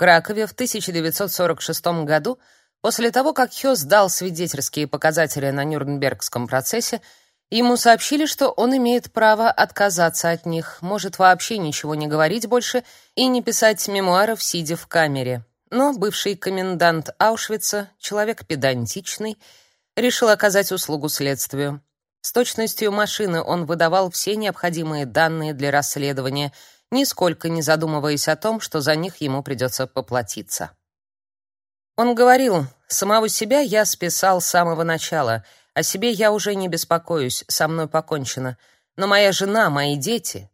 Кракове в 1946 году, после того, как Хёс дал свидетельские показатели на Нюрнбергском процессе, ему сообщили, что он имеет право отказаться от них, может вообще ничего не говорить больше и не писать мемуаров, сидя в камере. Но бывший комендант Аушвица, человек педантичный, решил оказать услугу следствию. С точностью машины он выдавал все необходимые данные для расследования, нисколько не задумываясь о том, что за них ему придется поплатиться. Он говорил: "Самого себя я списал с самого начала, о себе я уже не беспокоюсь, со мной покончено, но моя жена, мои дети".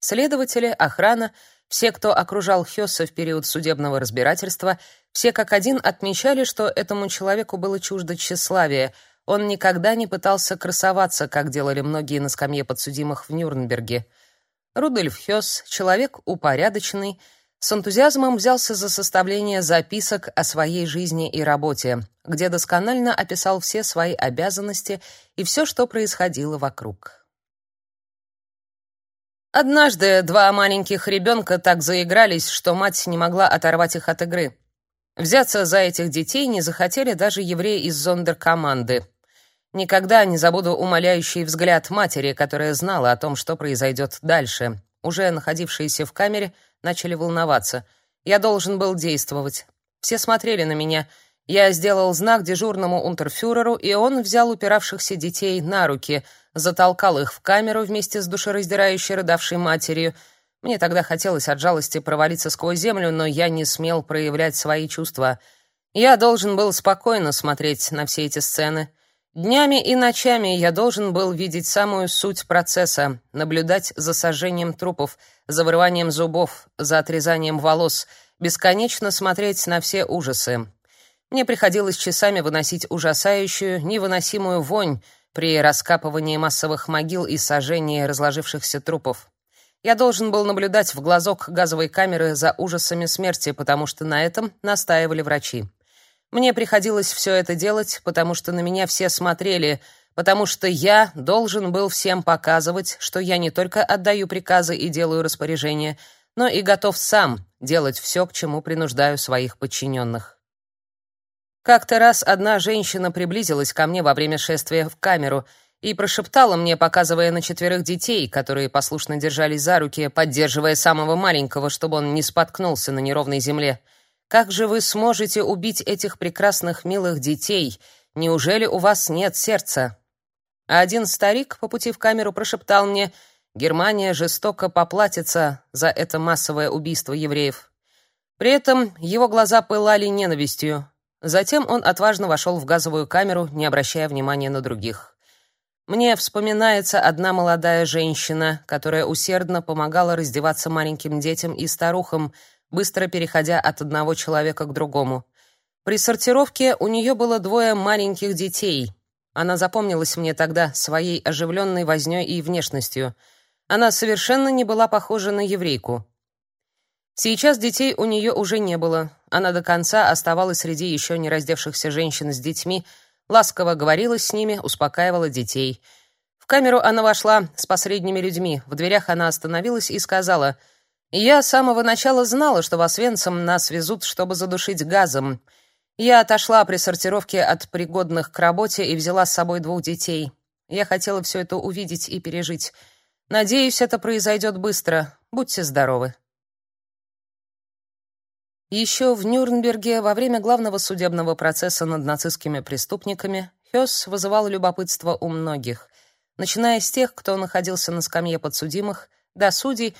Следователи, охрана, все, кто окружал Хёсса в период судебного разбирательства, все как один отмечали, что этому человеку было чуждо тщеславие, он никогда не пытался красоваться, как делали многие на скамье подсудимых в Нюрнберге. Рудольф Хёс, человек упорядоченный, с энтузиазмом взялся за составление записок о своей жизни и работе, где досконально описал все свои обязанности и все, что происходило вокруг. Однажды два маленьких ребенка так заигрались, что мать не могла оторвать их от игры. Взяться за этих детей не захотели даже евреи из зондеркоманды. Никогда не забуду умоляющий взгляд матери, которая знала о том, что произойдет дальше. Уже находившиеся в камере начали волноваться. Я должен был действовать. Все смотрели на меня. Я сделал знак дежурному унтерфюреру, и он взял упиравшихся детей на руки, затолкал их в камеру вместе с душераздирающей рыдавшей матерью. Мне тогда хотелось от жалости провалиться сквозь землю, но я не смел проявлять свои чувства. Я должен был спокойно смотреть на все эти сцены. Днями и ночами я должен был видеть самую суть процесса, наблюдать за сожжением трупов, за вырыванием зубов, за отрезанием волос, бесконечно смотреть на все ужасы. Мне приходилось часами выносить ужасающую, невыносимую вонь при раскапывании массовых могил и сожжении разложившихся трупов. Я должен был наблюдать в глазок газовой камеры за ужасами смерти, потому что на этом настаивали врачи. Мне приходилось все это делать, потому что на меня все смотрели, потому что я должен был всем показывать, что я не только отдаю приказы и делаю распоряжения, но и готов сам делать все, к чему принуждаю своих подчиненных. Как-то раз одна женщина приблизилась ко мне во время шествия в камеру и прошептала мне, показывая на четверых детей, которые послушно держались за руки, поддерживая самого маленького, чтобы он не споткнулся на неровной земле — как же вы сможете убить этих прекрасных милых детей? Неужели у вас нет сердца? А один старик по пути в камеру прошептал мне: "Германия жестоко поплатится за это массовое убийство евреев". При этом его глаза пылали ненавистью. Затем он отважно вошел в газовую камеру, не обращая внимания на других. Мне вспоминается одна молодая женщина, которая усердно помогала раздеваться маленьким детям и старухам, быстро переходя от одного человека к другому. При сортировке у нее было двое маленьких детей. Она запомнилась мне тогда своей оживленной вознёй и внешностью. Она совершенно не была похожа на еврейку. Сейчас детей у нее уже не было. Она до конца оставалась среди еще не раздевшихся женщин с детьми, ласково говорила с ними, успокаивала детей. В камеру она вошла с посредними людьми. В дверях она остановилась и сказала — я с самого начала знала, что в Освенцим нас везут, чтобы задушить газом. Я отошла при сортировке от пригодных к работе и взяла с собой двух детей. Я хотела все это увидеть и пережить. Надеюсь, это произойдет быстро. Будьте здоровы. Еще в Нюрнберге во время главного судебного процесса над нацистскими преступниками Хёс вызывал любопытство у многих, начиная с тех, кто находился на скамье подсудимых, до судей,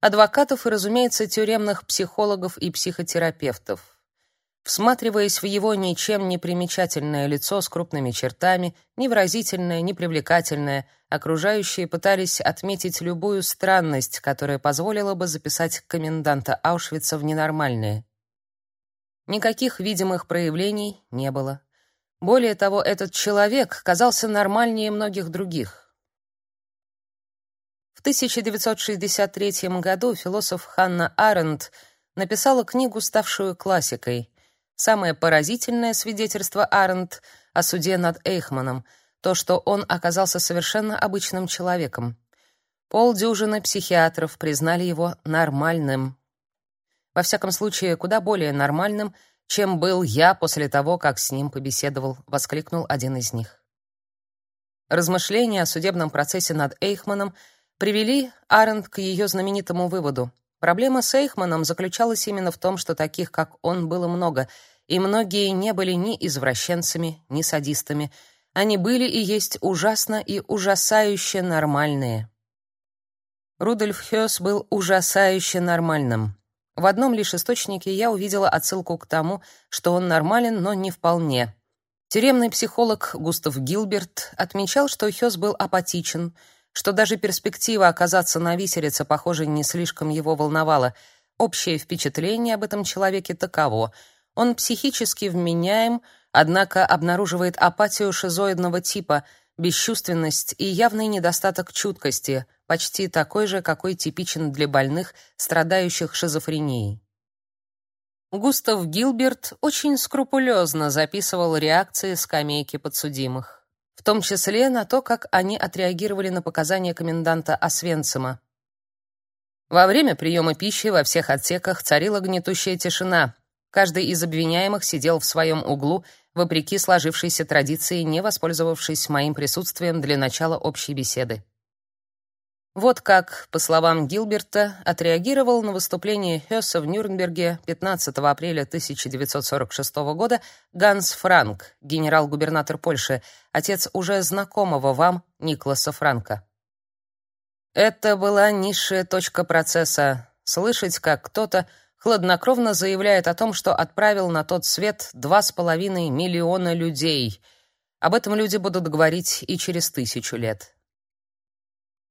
адвокатов и, разумеется, тюремных психологов и психотерапевтов. Всматриваясь в его ничем не примечательное лицо с крупными чертами, невыразительное, непривлекательное, окружающие пытались отметить любую странность, которая позволила бы записать коменданта Аушвица в ненормальное. Никаких видимых проявлений не было. Более того, этот человек казался нормальнее многих других. В 1963 году философ Ханна Аренд написала книгу, ставшую классикой. Самое поразительное свидетельство Аренд о суде над Эйхманом то, что он оказался совершенно обычным человеком. Полдюжины психиатров признали его нормальным. Во всяком случае, куда более нормальным, чем был я после того, как с ним побеседовал, воскликнул один из них. Размышления о судебном процессе над Эйхманом привели Аренд к ее знаменитому выводу. Проблема с Эйхманом заключалась именно в том, что таких, как он, было много, и многие не были ни извращенцами, ни садистами. Они были и есть ужасно и ужасающе нормальные. Рудольф Хёс был ужасающе нормальным. В одном лишь источнике я увидела отсылку к тому, что он нормален, но не вполне. Тюремный психолог Густав Гилберт отмечал, что Хёс был апатичен — что даже перспектива оказаться на виселице, похоже, не слишком его волновала. Общее впечатление об этом человеке таково. Он психически вменяем, однако обнаруживает апатию шизоидного типа, бесчувственность и явный недостаток чуткости, почти такой же, какой типичен для больных, страдающих шизофренией. Густав Гилберт очень скрупулезно записывал реакции скамейки подсудимых в том числе на то, как они отреагировали на показания коменданта Освенцима. Во время приема пищи во всех отсеках царила гнетущая тишина. Каждый из обвиняемых сидел в своем углу, вопреки сложившейся традиции, не воспользовавшись моим присутствием для начала общей беседы. Вот как, по словам Гилберта, отреагировал на выступление Хёсса в Нюрнберге 15 апреля 1946 года Ганс Франк, генерал-губернатор Польши, отец уже знакомого вам Никласа Франка. Это была низшая точка процесса слышать, как кто-то хладнокровно заявляет о том, что отправил на тот свет два с половиной миллиона людей. Об этом люди будут говорить и через тысячу лет.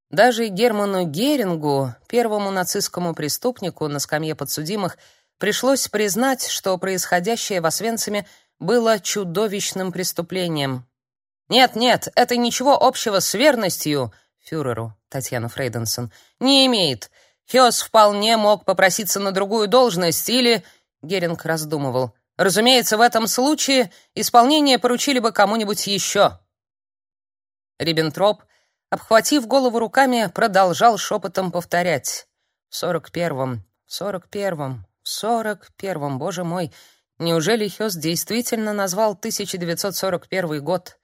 Даже Герману Герингу, первому нацистскому преступнику на скамье подсудимых, пришлось признать, что происходящее в Освенциме было чудовищным преступлением. Нет, нет, это ничего общего с верностью фюреру Татьяна Фрейденсон не имеет. Хёс вполне мог попроситься на другую должность или Геринг раздумывал. Разумеется, в этом случае исполнение поручили бы кому-нибудь еще. Риббентроп обхватив голову руками, продолжал шепотом повторять. «В сорок первом, в сорок первом, в сорок первом, боже мой! Неужели Хёс действительно назвал 1941 год?»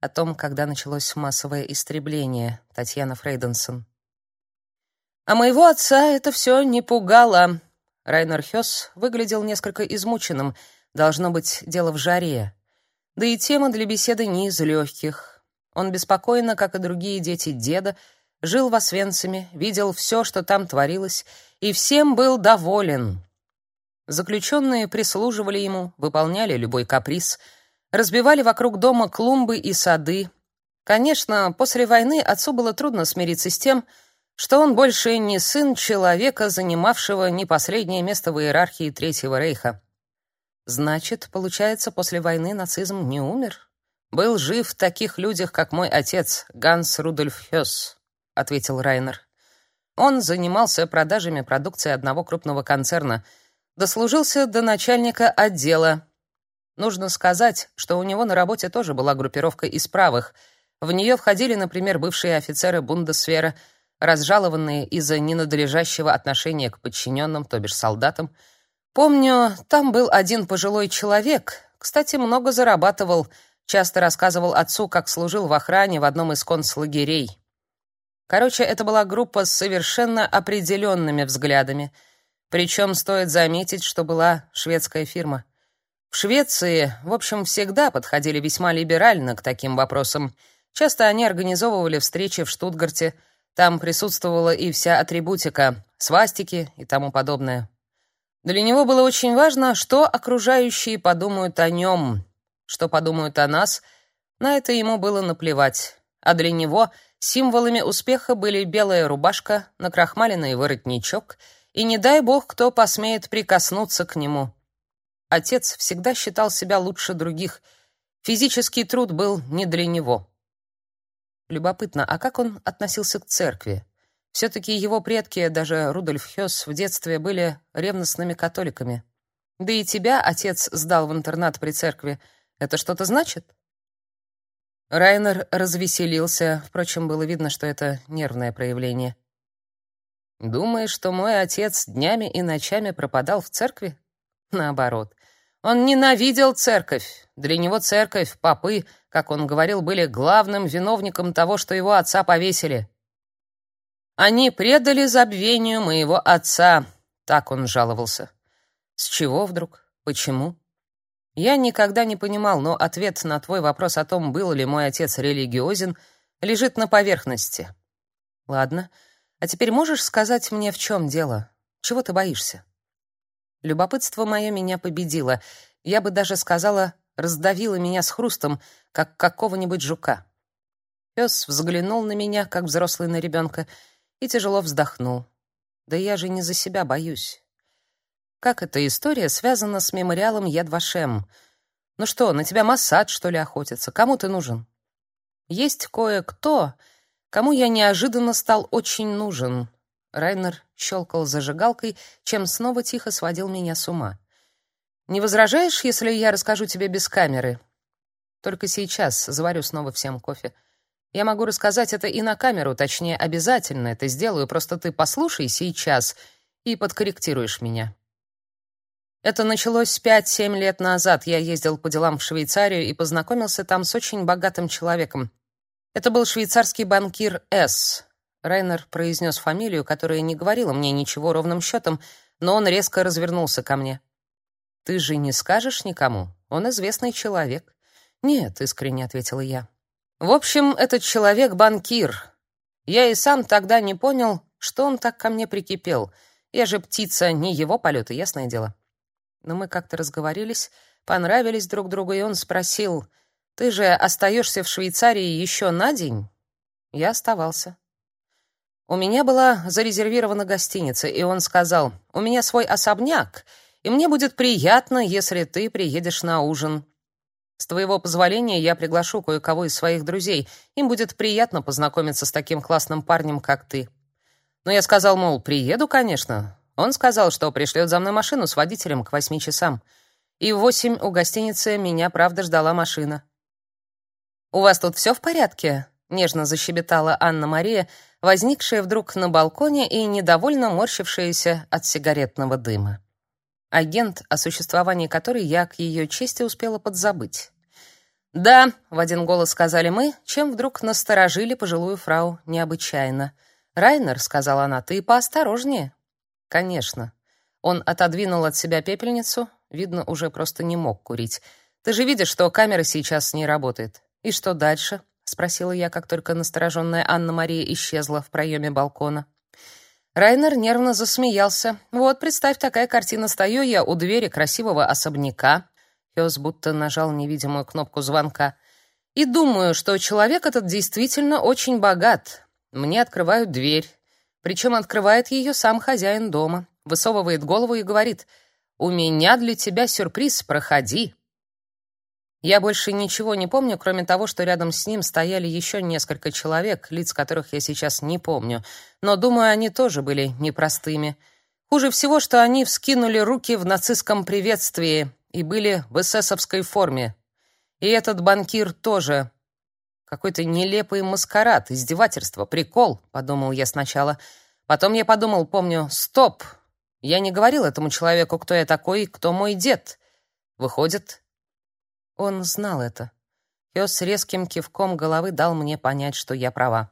О том, когда началось массовое истребление, Татьяна Фрейденсон. А моего отца это все не пугало. Райнер Хёс выглядел несколько измученным, должно быть, дело в жаре. Да и тема для беседы не из легких. Он беспокойно, как и другие дети деда, жил в Освенциме, видел все, что там творилось, и всем был доволен. Заключенные прислуживали ему, выполняли любой каприз, разбивали вокруг дома клумбы и сады. Конечно, после войны отцу было трудно смириться с тем, что он больше не сын человека, занимавшего не последнее место в иерархии Третьего рейха. Значит, получается, после войны нацизм не умер? Был жив в таких людях, как мой отец, Ганс Рудольф Хёс, ответил Райнер. Он занимался продажами продукции одного крупного концерна, дослужился до начальника отдела. Нужно сказать, что у него на работе тоже была группировка из правых. В нее входили, например, бывшие офицеры Бундесвера, разжалованные из-за ненадлежащего отношения к подчиненным, то бишь солдатам. Помню, там был один пожилой человек, кстати, много зарабатывал, Часто рассказывал отцу, как служил в охране в одном из концлагерей. Короче, это была группа с совершенно определенными взглядами. Причем стоит заметить, что была шведская фирма. В Швеции, в общем, всегда подходили весьма либерально к таким вопросам. Часто они организовывали встречи в Штутгарте. Там присутствовала и вся атрибутика, свастики и тому подобное. Для него было очень важно, что окружающие подумают о нем, что подумают о нас, на это ему было наплевать. А для него символами успеха были белая рубашка, накрахмаленный воротничок и не дай бог, кто посмеет прикоснуться к нему. Отец всегда считал себя лучше других. Физический труд был не для него. Любопытно, а как он относился к церкви? Все-таки его предки, даже Рудольф Хёс, в детстве были ревностными католиками. Да и тебя отец сдал в интернат при церкви — это что-то значит? Райнер развеселился, впрочем, было видно, что это нервное проявление. Думаешь, что мой отец днями и ночами пропадал в церкви? Наоборот. Он ненавидел церковь. Для него церковь, попы, как он говорил, были главным виновником того, что его отца повесили. Они предали забвению моего отца, так он жаловался. С чего вдруг? Почему? Я никогда не понимал, но ответ на твой вопрос о том, был ли мой отец религиозен, лежит на поверхности. Ладно. А теперь можешь сказать мне, в чем дело? Чего ты боишься? Любопытство мое меня победило. Я бы даже сказала, раздавило меня с хрустом, как какого-нибудь жука. Пес взглянул на меня, как взрослый на ребенка, и тяжело вздохнул. Да я же не за себя боюсь. Как эта история связана с мемориалом Яд-Вашем? Ну что, на тебя Массад, что ли, охотится? Кому ты нужен? Есть кое-кто, кому я неожиданно стал очень нужен. Райнер щелкал зажигалкой, чем снова тихо сводил меня с ума. Не возражаешь, если я расскажу тебе без камеры? Только сейчас заварю снова всем кофе. Я могу рассказать это и на камеру, точнее, обязательно это сделаю, просто ты послушай сейчас и подкорректируешь меня. Это началось пять-семь лет назад. Я ездил по делам в Швейцарию и познакомился там с очень богатым человеком. Это был швейцарский банкир С. Райнер произнес фамилию, которая не говорила мне ничего ровным счетом, но он резко развернулся ко мне. Ты же не скажешь никому? Он известный человек. Нет, искренне ответила я. В общем, этот человек банкир. Я и сам тогда не понял, что он так ко мне прикипел. Я же птица не его полета, ясное дело. Но мы как-то разговорились, понравились друг другу, и он спросил: "Ты же остаешься в Швейцарии еще на день?" Я оставался. У меня была зарезервирована гостиница, и он сказал: "У меня свой особняк, и мне будет приятно, если ты приедешь на ужин. С твоего позволения я приглашу кое-кого из своих друзей. Им будет приятно познакомиться с таким классным парнем, как ты". Но я сказал, мол, приеду, конечно. Он сказал, что пришлет за мной машину с водителем к восьми часам. И в восемь у гостиницы меня, правда, ждала машина. «У вас тут все в порядке?» — нежно защебетала Анна-Мария, возникшая вдруг на балконе и недовольно морщившаяся от сигаретного дыма. Агент, о существовании которой я к ее чести успела подзабыть. «Да», — в один голос сказали мы, чем вдруг насторожили пожилую фрау необычайно. «Райнер», — сказала она, — «ты поосторожнее». Конечно. Он отодвинул от себя пепельницу, видно, уже просто не мог курить. Ты же видишь, что камера сейчас не работает. И что дальше? спросила я, как только настороженная Анна-Мария исчезла в проеме балкона. Райнер нервно засмеялся. Вот, представь, такая картина стою я у двери красивого особняка. Пес будто нажал невидимую кнопку звонка. И думаю, что человек этот действительно очень богат. Мне открывают дверь. Причем открывает ее сам хозяин дома, высовывает голову и говорит: "У меня для тебя сюрприз, проходи". Я больше ничего не помню, кроме того, что рядом с ним стояли еще несколько человек, лиц которых я сейчас не помню, но думаю, они тоже были непростыми. Хуже всего, что они вскинули руки в нацистском приветствии и были в эсэсовской форме. И этот банкир тоже. Какой-то нелепый маскарад, издевательство, прикол, подумал я сначала. Потом я подумал, помню, стоп. Я не говорил этому человеку, кто я такой, кто мой дед. Выходит, он знал это. Пес резким кивком головы дал мне понять, что я права.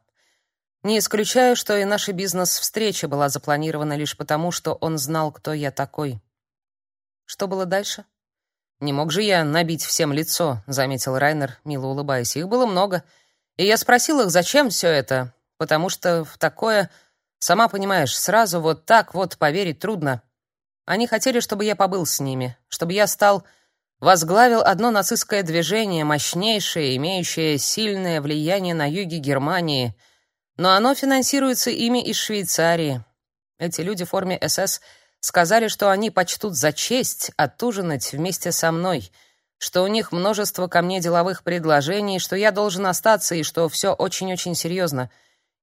Не исключаю, что и наша бизнес-встреча была запланирована лишь потому, что он знал, кто я такой. Что было дальше? Не мог же я набить всем лицо, заметил Райнер, мило улыбаясь. Их было много. И я спросил их, зачем все это? Потому что в такое, сама понимаешь, сразу вот так вот поверить трудно. Они хотели, чтобы я побыл с ними, чтобы я стал возглавил одно нацистское движение, мощнейшее, имеющее сильное влияние на юге Германии, но оно финансируется ими из Швейцарии. Эти люди в форме СС Сказали, что они почтут за честь отужинать вместе со мной, что у них множество ко мне деловых предложений, что я должен остаться и что все очень-очень серьезно,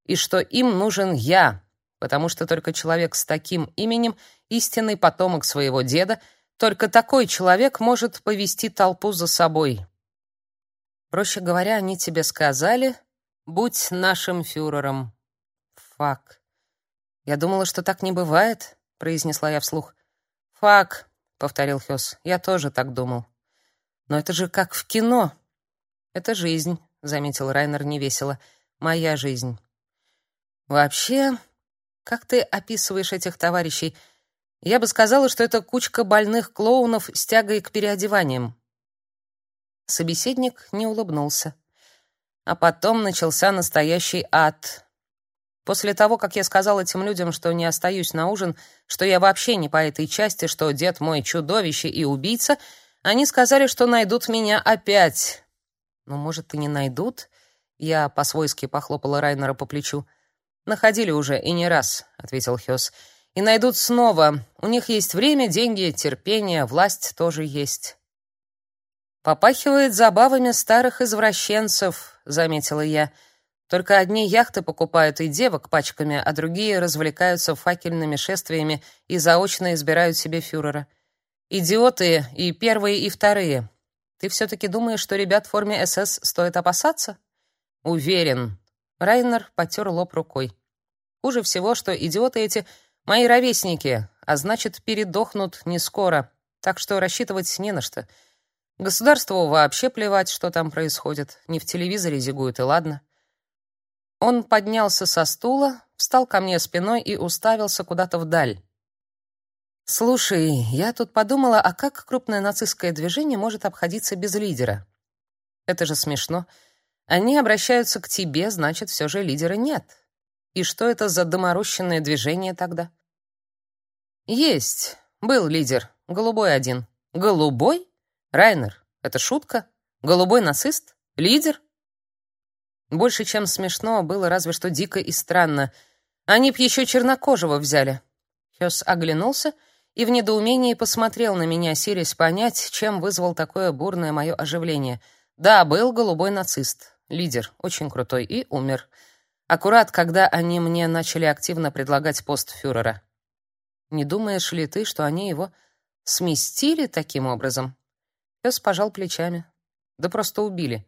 и что им нужен я, потому что только человек с таким именем, истинный потомок своего деда, только такой человек может повести толпу за собой. Проще говоря, они тебе сказали: "Будь нашим фюрером". Фак. Я думала, что так не бывает, произнесла я вслух. Фак, повторил Хёс. Я тоже так думал. Но это же как в кино. Это жизнь, заметил Райнер невесело. Моя жизнь. Вообще, как ты описываешь этих товарищей? Я бы сказала, что это кучка больных клоунов с тягой к переодеваниям. Собеседник не улыбнулся. А потом начался настоящий ад. После того, как я сказал этим людям, что не остаюсь на ужин, что я вообще не по этой части, что дед мой чудовище и убийца, они сказали, что найдут меня опять. Ну, может, и не найдут? Я по-свойски похлопала Райнера по плечу. Находили уже и не раз, ответил Хёс. И найдут снова. У них есть время, деньги, терпение, власть тоже есть. Попахивает забавами старых извращенцев, заметила я. Только одни яхты покупают и девок пачками, а другие развлекаются факельными шествиями и заочно избирают себе фюрера. Идиоты и первые, и вторые. Ты все таки думаешь, что ребят в форме СС стоит опасаться? Уверен. Райнер потер лоб рукой. Хуже всего, что идиоты эти мои ровесники, а значит, передохнут не скоро. Так что рассчитывать не на что. Государству вообще плевать, что там происходит. Не в телевизоре зигуют, и ладно. Он поднялся со стула, встал ко мне спиной и уставился куда-то вдаль. Слушай, я тут подумала, а как крупное нацистское движение может обходиться без лидера? Это же смешно. Они обращаются к тебе, значит, все же лидера нет. И что это за доморощенное движение тогда? Есть. Был лидер. Голубой один. Голубой? Райнер, это шутка? Голубой нацист? Лидер? Больше, чем смешно, было разве что дико и странно. Они б еще чернокожего взяли. Хёс оглянулся и в недоумении посмотрел на меня, силясь понять, чем вызвал такое бурное мое оживление. Да, был голубой нацист, лидер, очень крутой, и умер. Аккурат, когда они мне начали активно предлагать пост фюрера. Не думаешь ли ты, что они его сместили таким образом? Пес пожал плечами. Да просто убили.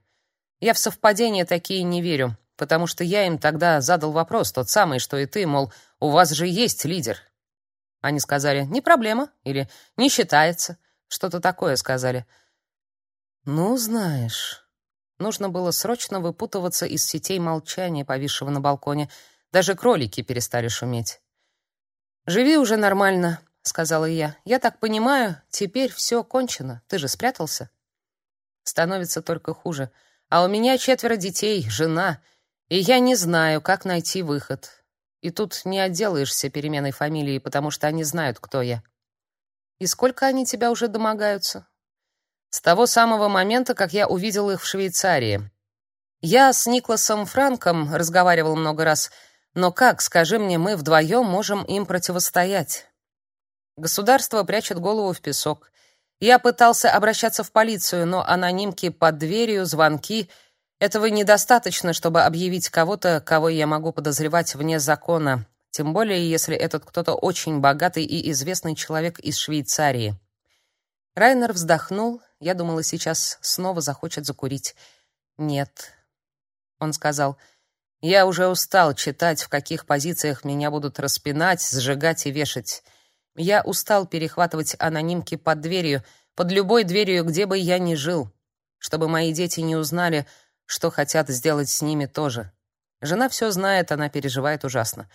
Я в совпадения такие не верю, потому что я им тогда задал вопрос, тот самый, что и ты, мол, у вас же есть лидер. Они сказали: "Не проблема" или "Не считается". Что-то такое сказали. Ну, знаешь, нужно было срочно выпутываться из сетей молчания, повисшего на балконе. Даже кролики перестали шуметь. Живи уже нормально, сказала я. Я так понимаю, теперь все кончено. Ты же спрятался. Становится только хуже. А у меня четверо детей, жена, и я не знаю, как найти выход. И тут не отделаешься переменой фамилии, потому что они знают, кто я. И сколько они тебя уже домогаются? С того самого момента, как я увидел их в Швейцарии. Я с Никласом Франком разговаривал много раз, но как, скажи мне, мы вдвоем можем им противостоять? Государство прячет голову в песок. Я пытался обращаться в полицию, но анонимки под дверью, звонки — этого недостаточно, чтобы объявить кого-то, кого я могу подозревать вне закона, тем более если этот кто-то очень богатый и известный человек из Швейцарии. Райнер вздохнул. Я думала, сейчас снова захочет закурить. Нет. Он сказал: "Я уже устал читать, в каких позициях меня будут распинать, сжигать и вешать. Я устал перехватывать анонимки под дверью, под любой дверью, где бы я ни жил, чтобы мои дети не узнали, что хотят сделать с ними тоже. Жена все знает, она переживает ужасно.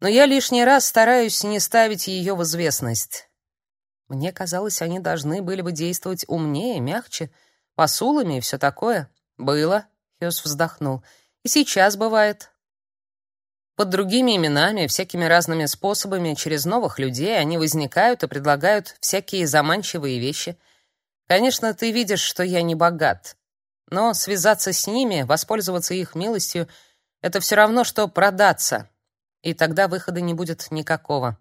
Но я лишний раз стараюсь не ставить ее в известность. Мне казалось, они должны были бы действовать умнее, мягче, посулами и все такое. Было, Хёс вздохнул. И сейчас бывает. Под другими именами, всякими разными способами, через новых людей они возникают и предлагают всякие заманчивые вещи. Конечно, ты видишь, что я не богат. Но связаться с ними, воспользоваться их милостью — это все равно, что продаться. И тогда выхода не будет никакого.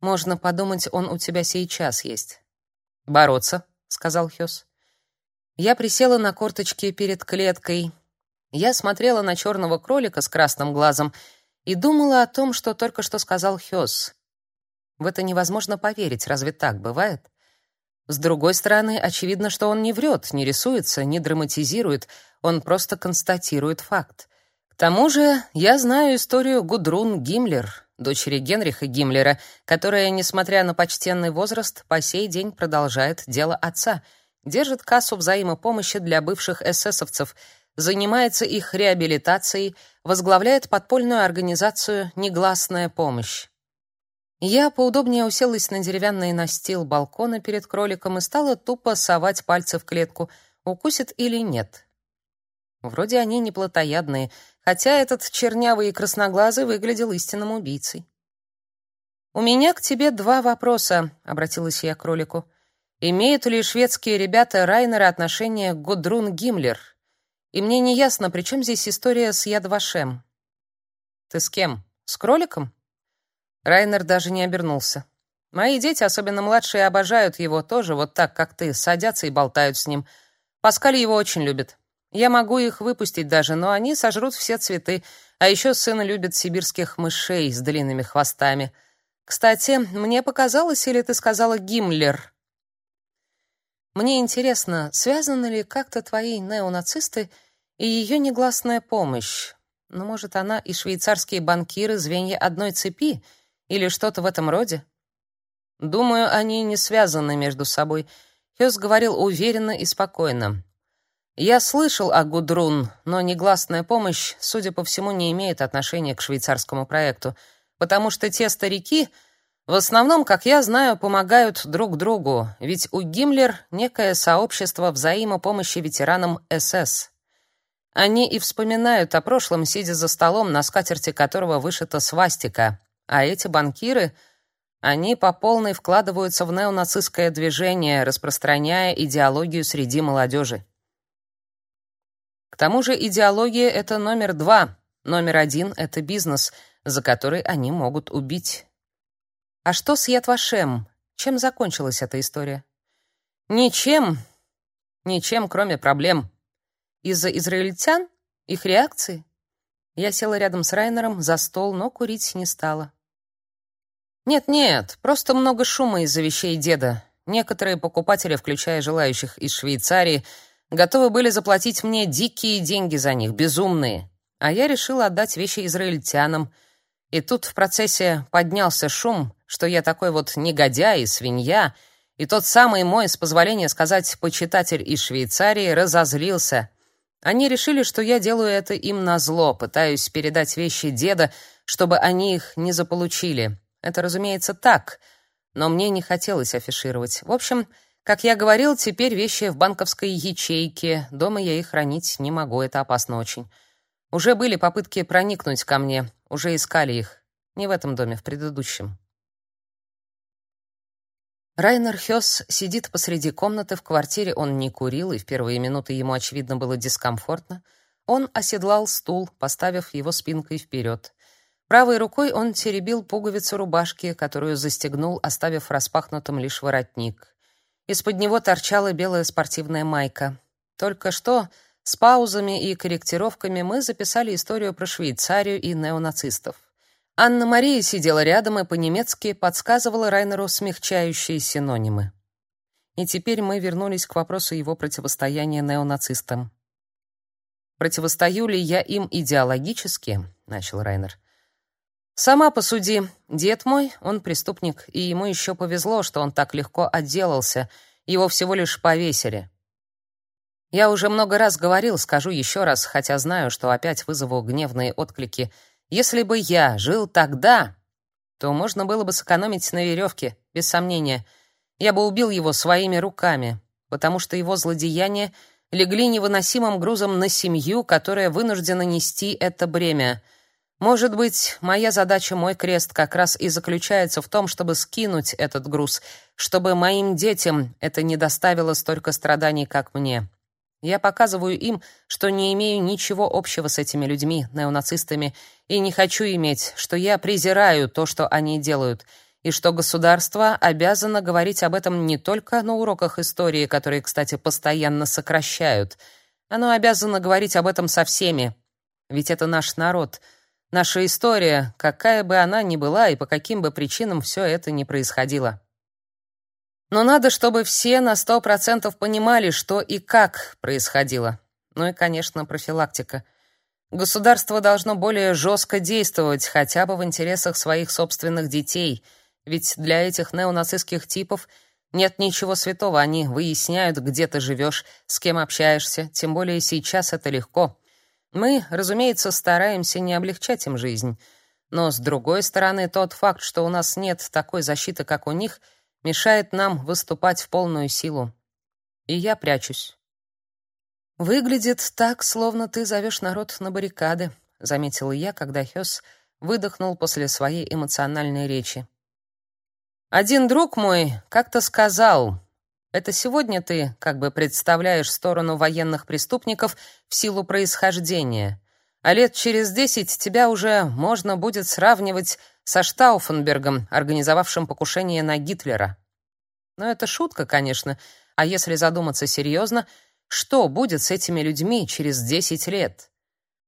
Можно подумать, он у тебя сейчас есть. «Бороться», — сказал Хёс. Я присела на корточки перед клеткой. Я смотрела на черного кролика с красным глазом и думала о том, что только что сказал Хёс. В это невозможно поверить, разве так бывает? С другой стороны, очевидно, что он не врет, не рисуется, не драматизирует, он просто констатирует факт. К тому же, я знаю историю Гудрун Гиммлер, дочери Генриха Гиммлера, которая, несмотря на почтенный возраст, по сей день продолжает дело отца, держит кассу взаимопомощи для бывших эсэсовцев, занимается их реабилитацией, возглавляет подпольную организацию «Негласная помощь». Я поудобнее уселась на деревянный настил балкона перед кроликом и стала тупо совать пальцы в клетку, укусит или нет. Вроде они не плотоядные, хотя этот чернявый и красноглазый выглядел истинным убийцей. «У меня к тебе два вопроса», — обратилась я к кролику. «Имеют ли шведские ребята Райнера отношение к Гудрун Гиммлер? И мне не ясно, при чем здесь история с Ядвашем?» «Ты с кем? С кроликом?» Райнер даже не обернулся. Мои дети, особенно младшие, обожают его тоже, вот так, как ты, садятся и болтают с ним. Паскаль его очень любит. Я могу их выпустить даже, но они сожрут все цветы. А еще сын любит сибирских мышей с длинными хвостами. Кстати, мне показалось, или ты сказала Гиммлер? Мне интересно, связаны ли как-то твои неонацисты и ее негласная помощь? Ну, может, она и швейцарские банкиры звенья одной цепи — или что-то в этом роде? Думаю, они не связаны между собой. Хёс говорил уверенно и спокойно. Я слышал о Гудрун, но негласная помощь, судя по всему, не имеет отношения к швейцарскому проекту, потому что те старики в основном, как я знаю, помогают друг другу, ведь у Гиммлер некое сообщество взаимопомощи ветеранам СС. Они и вспоминают о прошлом, сидя за столом, на скатерти которого вышита свастика. А эти банкиры, они по полной вкладываются в неонацистское движение, распространяя идеологию среди молодежи. К тому же идеология — это номер два. Номер один — это бизнес, за который они могут убить. А что с Ятвашем? Чем закончилась эта история? Ничем. Ничем, кроме проблем. Из-за израильтян? Их реакции? Я села рядом с Райнером за стол, но курить не стала. Нет-нет, просто много шума из-за вещей деда. Некоторые покупатели, включая желающих из Швейцарии, готовы были заплатить мне дикие деньги за них, безумные. А я решила отдать вещи израильтянам. И тут в процессе поднялся шум, что я такой вот негодяй и свинья, и тот самый мой, с позволения сказать, почитатель из Швейцарии разозлился, они решили, что я делаю это им назло, пытаюсь передать вещи деда, чтобы они их не заполучили. Это, разумеется, так, но мне не хотелось афишировать. В общем, как я говорил, теперь вещи в банковской ячейке. Дома я их хранить не могу, это опасно очень. Уже были попытки проникнуть ко мне, уже искали их. Не в этом доме, в предыдущем. Райнер Хёс сидит посреди комнаты в квартире, он не курил, и в первые минуты ему, очевидно, было дискомфортно. Он оседлал стул, поставив его спинкой вперед. Правой рукой он теребил пуговицу рубашки, которую застегнул, оставив распахнутым лишь воротник. Из-под него торчала белая спортивная майка. Только что с паузами и корректировками мы записали историю про Швейцарию и неонацистов. Анна-Мария сидела рядом и по-немецки подсказывала Райнеру смягчающие синонимы. И теперь мы вернулись к вопросу его противостояния неонацистам. «Противостою ли я им идеологически?» — начал Райнер. «Сама посуди. Дед мой, он преступник, и ему еще повезло, что он так легко отделался. Его всего лишь повесили. Я уже много раз говорил, скажу еще раз, хотя знаю, что опять вызову гневные отклики — если бы я жил тогда, то можно было бы сэкономить на веревке, без сомнения. Я бы убил его своими руками, потому что его злодеяния легли невыносимым грузом на семью, которая вынуждена нести это бремя. Может быть, моя задача, мой крест как раз и заключается в том, чтобы скинуть этот груз, чтобы моим детям это не доставило столько страданий, как мне. Я показываю им, что не имею ничего общего с этими людьми, неонацистами, и не хочу иметь, что я презираю то, что они делают, и что государство обязано говорить об этом не только на уроках истории, которые, кстати, постоянно сокращают. Оно обязано говорить об этом со всеми. Ведь это наш народ, наша история, какая бы она ни была и по каким бы причинам все это ни происходило. Но надо, чтобы все на сто процентов понимали, что и как происходило. Ну и, конечно, профилактика. Государство должно более жестко действовать хотя бы в интересах своих собственных детей, ведь для этих неонацистских типов нет ничего святого, они выясняют, где ты живешь, с кем общаешься, тем более сейчас это легко. Мы, разумеется, стараемся не облегчать им жизнь, но с другой стороны, тот факт, что у нас нет такой защиты, как у них, мешает нам выступать в полную силу. И я прячусь. Выглядит так, словно ты зовешь народ на баррикады, заметила я, когда Хёс выдохнул после своей эмоциональной речи. Один друг мой как-то сказал: "Это сегодня ты как бы представляешь сторону военных преступников в силу происхождения, а лет через десять тебя уже можно будет сравнивать со Штауфенбергом, организовавшим покушение на Гитлера". Но это шутка, конечно, а если задуматься серьезно, что будет с этими людьми через 10 лет?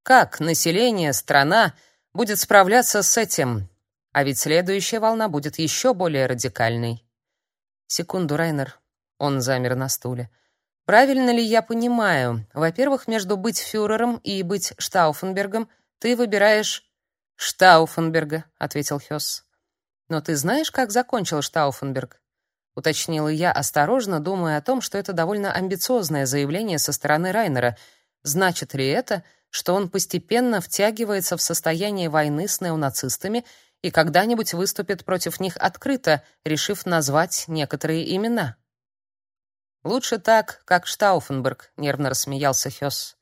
Как население, страна будет справляться с этим? А ведь следующая волна будет еще более радикальной. Секунду, Райнер. Он замер на стуле. Правильно ли я понимаю? Во-первых, между быть фюрером и быть Штауфенбергом ты выбираешь Штауфенберга, ответил Хёс. Но ты знаешь, как закончил Штауфенберг? уточнила я осторожно, думая о том, что это довольно амбициозное заявление со стороны Райнера. Значит ли это, что он постепенно втягивается в состояние войны с неонацистами и когда-нибудь выступит против них открыто, решив назвать некоторые имена? Лучше так, как Штауфенберг, нервно рассмеялся Хёс.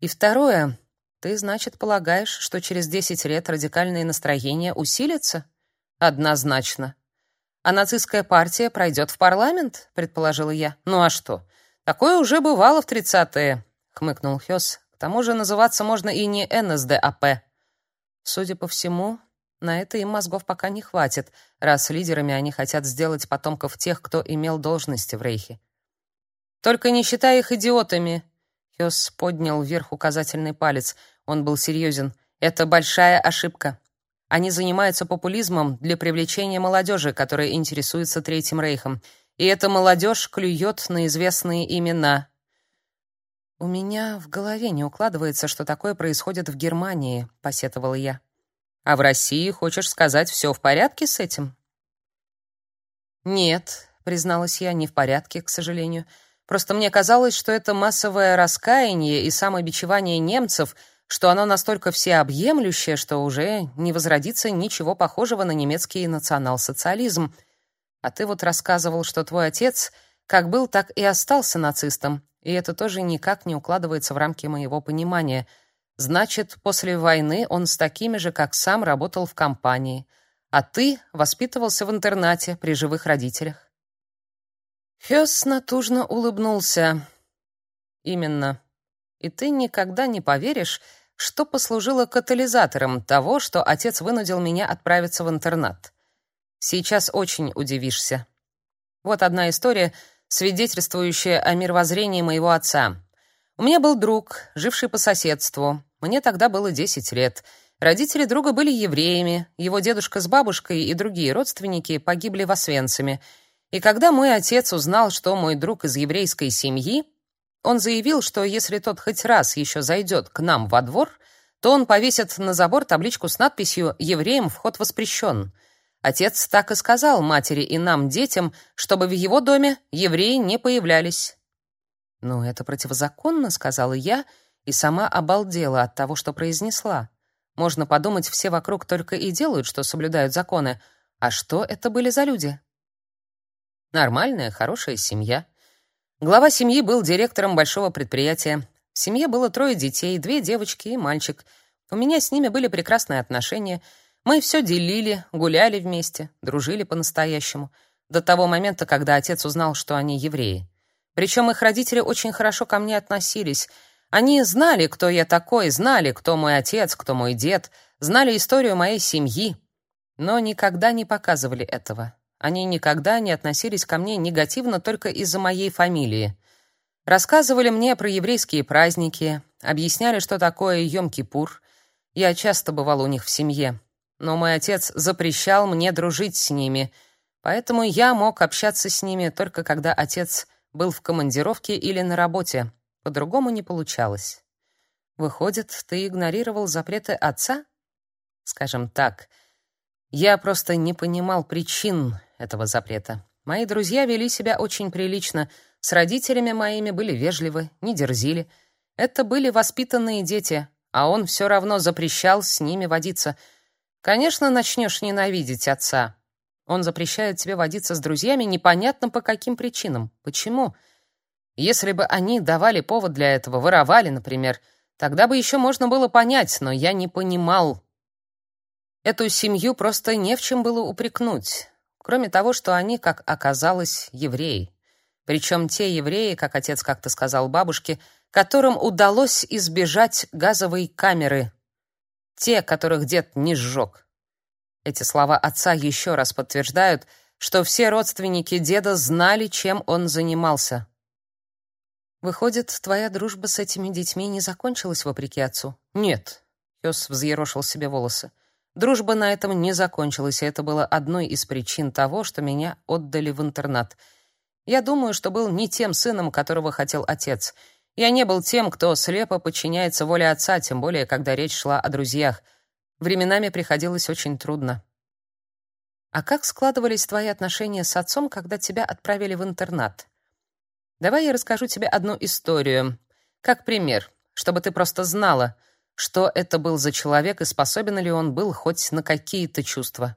И второе, ты, значит, полагаешь, что через десять лет радикальные настроения усилятся? Однозначно. А нацистская партия пройдет в парламент, предположила я. Ну а что? Такое уже бывало в тридцатые, хмыкнул Хёс. К тому же называться можно и не НСДАП. Судя по всему, на это им мозгов пока не хватит, раз лидерами они хотят сделать потомков тех, кто имел должности в Рейхе. Только не считай их идиотами. Хёс поднял вверх указательный палец. Он был серьезен. Это большая ошибка. Они занимаются популизмом для привлечения молодежи, которая интересуется Третьим Рейхом. И эта молодежь клюет на известные имена. У меня в голове не укладывается, что такое происходит в Германии, посетовала я. А в России, хочешь сказать, все в порядке с этим? Нет, призналась я, не в порядке, к сожалению. Просто мне казалось, что это массовое раскаяние и самобичевание немцев — что оно настолько всеобъемлющее, что уже не возродится ничего похожего на немецкий национал-социализм. А ты вот рассказывал, что твой отец как был, так и остался нацистом, и это тоже никак не укладывается в рамки моего понимания. Значит, после войны он с такими же, как сам, работал в компании, а ты воспитывался в интернате при живых родителях. Хёс натужно улыбнулся. Именно. И ты никогда не поверишь, что послужило катализатором того, что отец вынудил меня отправиться в интернат. Сейчас очень удивишься. Вот одна история, свидетельствующая о мировоззрении моего отца. У меня был друг, живший по соседству. Мне тогда было 10 лет. Родители друга были евреями. Его дедушка с бабушкой и другие родственники погибли в Освенциме. И когда мой отец узнал, что мой друг из еврейской семьи, он заявил, что если тот хоть раз еще зайдет к нам во двор, то он повесит на забор табличку с надписью «Евреям вход воспрещен». Отец так и сказал матери и нам, детям, чтобы в его доме евреи не появлялись. «Ну, это противозаконно», — сказала я, и сама обалдела от того, что произнесла. Можно подумать, все вокруг только и делают, что соблюдают законы. А что это были за люди? Нормальная, хорошая семья. Глава семьи был директором большого предприятия. В семье было трое детей, две девочки и мальчик. У меня с ними были прекрасные отношения. Мы все делили, гуляли вместе, дружили по-настоящему. До того момента, когда отец узнал, что они евреи. Причем их родители очень хорошо ко мне относились. Они знали, кто я такой, знали, кто мой отец, кто мой дед, знали историю моей семьи, но никогда не показывали этого. Они никогда не относились ко мне негативно только из-за моей фамилии. Рассказывали мне про еврейские праздники, объясняли, что такое Йом-Кипур. Я часто бывал у них в семье, но мой отец запрещал мне дружить с ними, поэтому я мог общаться с ними только когда отец был в командировке или на работе. По-другому не получалось. Выходит, ты игнорировал запреты отца? Скажем так, я просто не понимал причин этого запрета. Мои друзья вели себя очень прилично, с родителями моими были вежливы, не дерзили. Это были воспитанные дети, а он все равно запрещал с ними водиться. Конечно, начнешь ненавидеть отца. Он запрещает тебе водиться с друзьями непонятно по каким причинам. Почему? Если бы они давали повод для этого, воровали, например, тогда бы еще можно было понять, но я не понимал. Эту семью просто не в чем было упрекнуть, кроме того, что они, как оказалось, евреи. Причем те евреи, как отец как-то сказал бабушке, которым удалось избежать газовой камеры. Те, которых дед не сжег. Эти слова отца еще раз подтверждают, что все родственники деда знали, чем он занимался. Выходит, твоя дружба с этими детьми не закончилась вопреки отцу? Нет. Пес взъерошил себе волосы. Дружба на этом не закончилась, и это было одной из причин того, что меня отдали в интернат. Я думаю, что был не тем сыном, которого хотел отец. Я не был тем, кто слепо подчиняется воле отца, тем более, когда речь шла о друзьях. Временами приходилось очень трудно. А как складывались твои отношения с отцом, когда тебя отправили в интернат? Давай я расскажу тебе одну историю, как пример, чтобы ты просто знала, что это был за человек и способен ли он был хоть на какие-то чувства.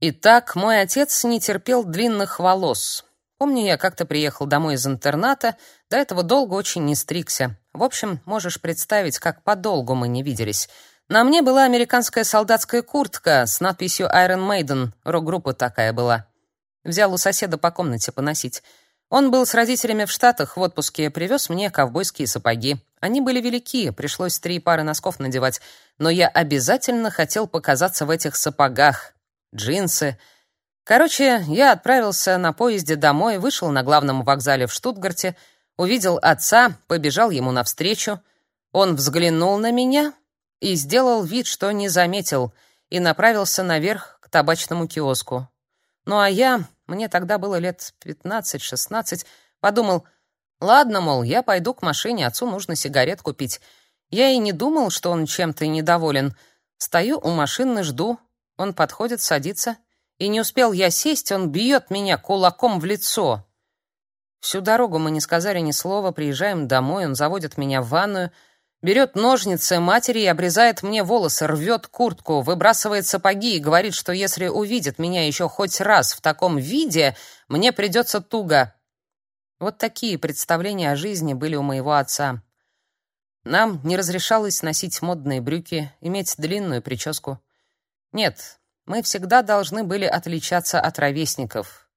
Итак, мой отец не терпел длинных волос. Помню, я как-то приехал домой из интерната, до этого долго очень не стригся. В общем, можешь представить, как подолгу мы не виделись. На мне была американская солдатская куртка с надписью Iron Maiden, рок-группа такая была. Взял у соседа по комнате поносить. Он был с родителями в Штатах в отпуске, привез мне ковбойские сапоги. Они были велики, пришлось три пары носков надевать, но я обязательно хотел показаться в этих сапогах. Джинсы, Короче, я отправился на поезде домой, вышел на главном вокзале в Штутгарте, увидел отца, побежал ему навстречу. Он взглянул на меня и сделал вид, что не заметил, и направился наверх к табачному киоску. Ну а я, мне тогда было лет 15-16, подумал, ладно, мол, я пойду к машине, отцу нужно сигарет купить. Я и не думал, что он чем-то недоволен. Стою у машины, жду. Он подходит, садится — и не успел я сесть, он бьет меня кулаком в лицо. Всю дорогу мы не сказали ни слова, приезжаем домой, он заводит меня в ванную, берет ножницы матери и обрезает мне волосы, рвет куртку, выбрасывает сапоги и говорит, что если увидит меня еще хоть раз в таком виде, мне придется туго. Вот такие представления о жизни были у моего отца. Нам не разрешалось носить модные брюки, иметь длинную прическу. Нет, мы всегда должны были отличаться от ровесников.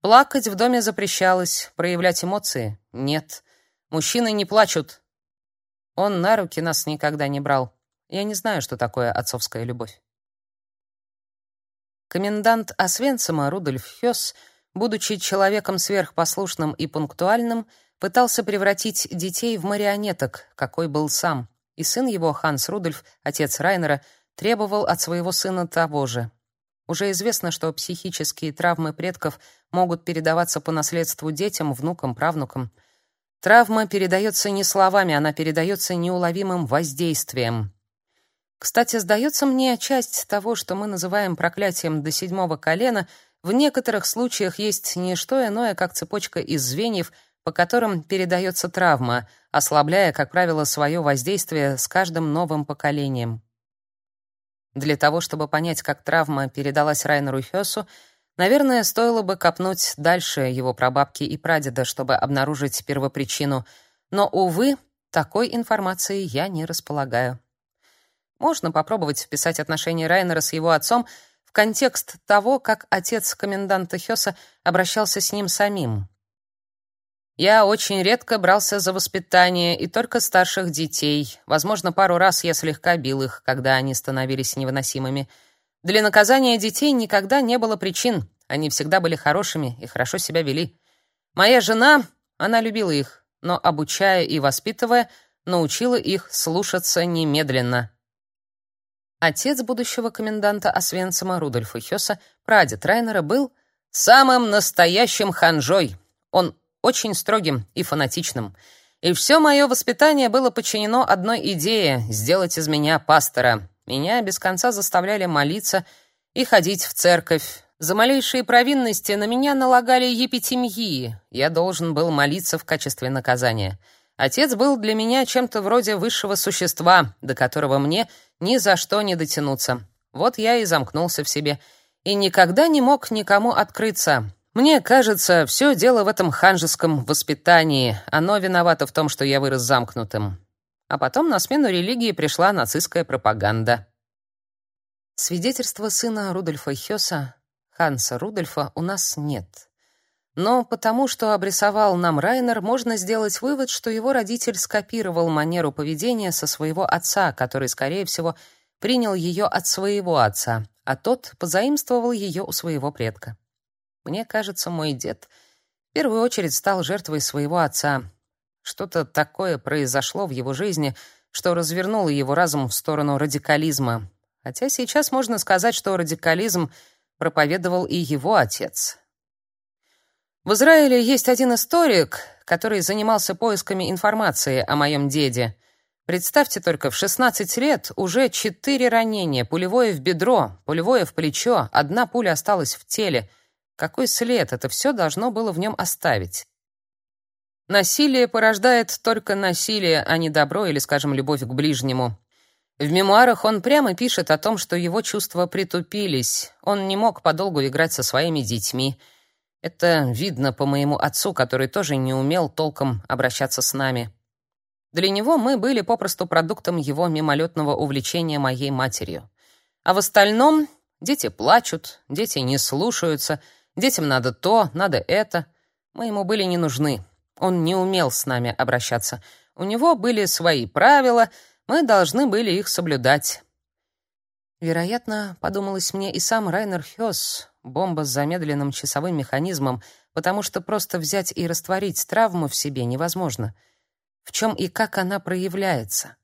Плакать в доме запрещалось, проявлять эмоции — нет. Мужчины не плачут. Он на руки нас никогда не брал. Я не знаю, что такое отцовская любовь. Комендант Освенцима Рудольф Хёс, будучи человеком сверхпослушным и пунктуальным, пытался превратить детей в марионеток, какой был сам. И сын его, Ханс Рудольф, отец Райнера, требовал от своего сына того же. Уже известно, что психические травмы предков могут передаваться по наследству детям, внукам, правнукам. Травма передается не словами, она передается неуловимым воздействием. Кстати, сдается мне часть того, что мы называем проклятием до седьмого колена, в некоторых случаях есть не что иное, как цепочка из звеньев, по которым передается травма, ослабляя, как правило, свое воздействие с каждым новым поколением. Для того, чтобы понять, как травма передалась Райнеру Хёсу, наверное, стоило бы копнуть дальше его прабабки и прадеда, чтобы обнаружить первопричину. Но, увы, такой информации я не располагаю. Можно попробовать вписать отношения Райнера с его отцом контекст того, как отец коменданта Хёса обращался с ним самим. Я очень редко брался за воспитание и только старших детей. Возможно, пару раз я слегка бил их, когда они становились невыносимыми. Для наказания детей никогда не было причин. Они всегда были хорошими и хорошо себя вели. Моя жена, она любила их, но обучая и воспитывая, научила их слушаться немедленно. Отец будущего коменданта Освенцима Рудольфа Хёса, прадед Райнера, был самым настоящим ханжой. Он очень строгим и фанатичным. И все мое воспитание было подчинено одной идее — сделать из меня пастора. Меня без конца заставляли молиться и ходить в церковь. За малейшие провинности на меня налагали епитемьи. Я должен был молиться в качестве наказания. Отец был для меня чем-то вроде высшего существа, до которого мне ни за что не дотянуться. Вот я и замкнулся в себе и никогда не мог никому открыться. Мне кажется, все дело в этом ханжеском воспитании. Оно виновато в том, что я вырос замкнутым. А потом на смену религии пришла нацистская пропаганда. Свидетельства сына Рудольфа Хёса, Ханса Рудольфа, у нас нет. Но потому что обрисовал нам Райнер, можно сделать вывод, что его родитель скопировал манеру поведения со своего отца, который, скорее всего, принял ее от своего отца, а тот позаимствовал ее у своего предка. Мне кажется, мой дед в первую очередь стал жертвой своего отца. Что-то такое произошло в его жизни, что развернуло его разум в сторону радикализма. Хотя сейчас можно сказать, что радикализм проповедовал и его отец. В Израиле есть один историк, который занимался поисками информации о моем деде. Представьте только, в 16 лет уже четыре ранения: пулевое в бедро, пулевое в плечо, одна пуля осталась в теле — какой след это все должно было в нем оставить? Насилие порождает только насилие, а не добро или, скажем, любовь к ближнему. В мемуарах он прямо пишет о том, что его чувства притупились. Он не мог подолгу играть со своими детьми. Это видно по моему отцу, который тоже не умел толком обращаться с нами. Для него мы были попросту продуктом его мимолетного увлечения моей матерью. А в остальном дети плачут, дети не слушаются — Детям надо то, надо это. Мы ему были не нужны. Он не умел с нами обращаться. У него были свои правила, мы должны были их соблюдать. Вероятно, подумалось мне и сам Райнер Хёс, бомба с замедленным часовым механизмом, потому что просто взять и растворить травму в себе невозможно. В чем и как она проявляется?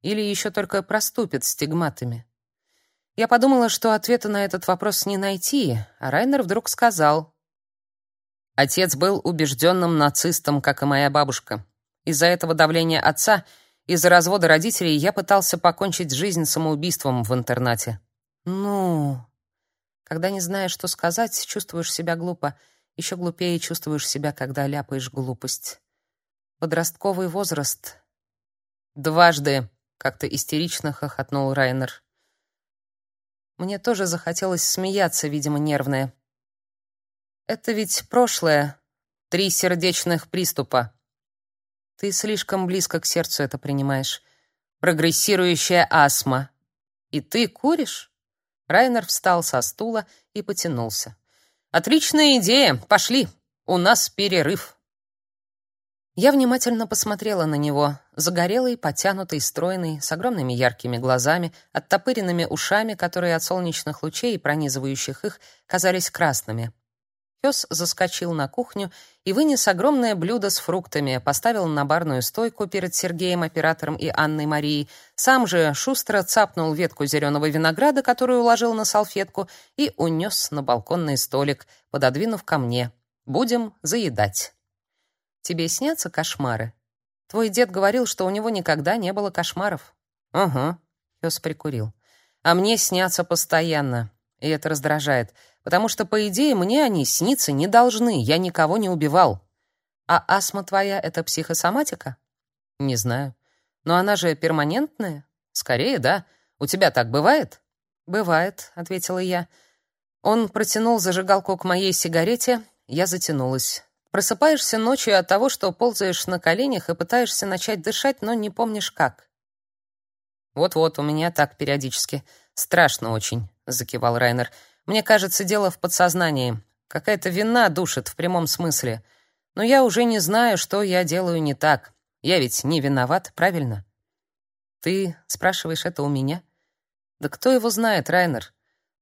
Или еще только проступит стигматами? Я подумала, что ответа на этот вопрос не найти, а Райнер вдруг сказал: Отец был убежденным нацистом, как и моя бабушка. Из-за этого давления отца, из-за развода родителей я пытался покончить жизнь самоубийством в интернате. Ну, когда не знаешь, что сказать, чувствуешь себя глупо. Еще глупее чувствуешь себя, когда ляпаешь глупость. Подростковый возраст. Дважды, как-то истерично хохотнул Райнер. Мне тоже захотелось смеяться, видимо, нервная. Это ведь прошлое. Три сердечных приступа. Ты слишком близко к сердцу это принимаешь. Прогрессирующая астма. И ты куришь? Райнер встал со стула и потянулся. Отличная идея. Пошли. У нас перерыв. Я внимательно посмотрела на него, загорелый, потянутый, стройный, с огромными яркими глазами, оттопыренными ушами, которые от солнечных лучей, пронизывающих их, казались красными. Пес заскочил на кухню и вынес огромное блюдо с фруктами, поставил на барную стойку перед Сергеем, оператором и Анной Марией, сам же шустро цапнул ветку зеленого винограда, которую уложил на салфетку, и унес на балконный столик, пододвинув ко мне. «Будем заедать». Тебе снятся кошмары? Твой дед говорил, что у него никогда не было кошмаров. Ага, пес прикурил. А мне снятся постоянно, и это раздражает, потому что по идее мне они сниться не должны, я никого не убивал. А астма твоя это психосоматика? Не знаю. Но она же перманентная? Скорее, да. У тебя так бывает? Бывает, ответила я. Он протянул зажигалку к моей сигарете, я затянулась. Просыпаешься ночью от того, что ползаешь на коленях и пытаешься начать дышать, но не помнишь как. Вот-вот, у меня так периодически. Страшно очень, закивал Райнер. Мне кажется, дело в подсознании. Какая-то вина душит в прямом смысле. Но я уже не знаю, что я делаю не так. Я ведь не виноват, правильно? Ты спрашиваешь это у меня? Да кто его знает, Райнер?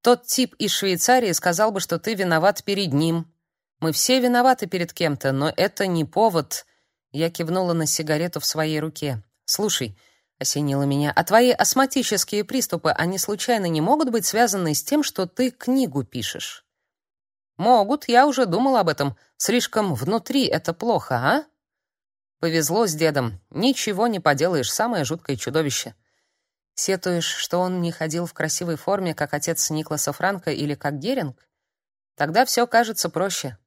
Тот тип из Швейцарии сказал бы, что ты виноват перед ним, мы все виноваты перед кем-то, но это не повод. Я кивнула на сигарету в своей руке. Слушай, осенило меня. А твои астматические приступы, они случайно не могут быть связаны с тем, что ты книгу пишешь? Могут, я уже думал об этом. Слишком внутри это плохо, а? Повезло с дедом. Ничего не поделаешь, самое жуткое чудовище. Сетуешь, что он не ходил в красивой форме, как отец Никласа Франка или как Геринг? Тогда все кажется проще.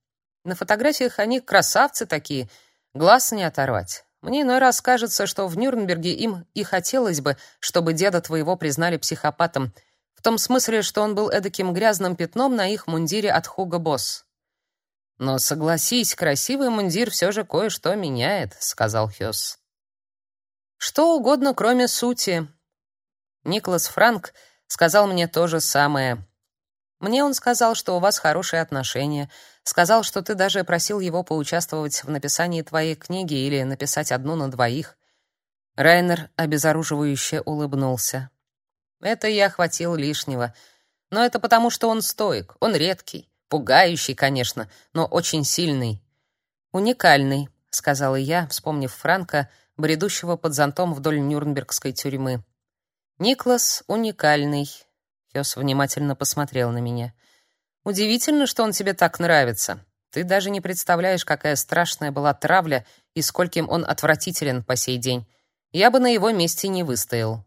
На фотографиях они красавцы такие, глаз не оторвать. Мне иной раз кажется, что в Нюрнберге им и хотелось бы, чтобы деда твоего признали психопатом, в том смысле, что он был эдаким грязным пятном на их мундире от Хуго Босс. Но согласись, красивый мундир все же кое-что меняет, сказал Хёс. Что угодно, кроме сути. Никлас Франк сказал мне то же самое. Мне он сказал, что у вас хорошие отношения, сказал, что ты даже просил его поучаствовать в написании твоей книги или написать одну на двоих. Райнер обезоруживающе улыбнулся. Это я хватил лишнего, но это потому, что он стоик, он редкий, пугающий, конечно, но очень сильный. Уникальный, сказала я, вспомнив Франка, бредущего под зонтом вдоль Нюрнбергской тюрьмы. Никлас уникальный. Хёс внимательно посмотрел на меня. Удивительно, что он тебе так нравится. Ты даже не представляешь, какая страшная была травля и скольким он отвратителен по сей день. Я бы на его месте не выстоял.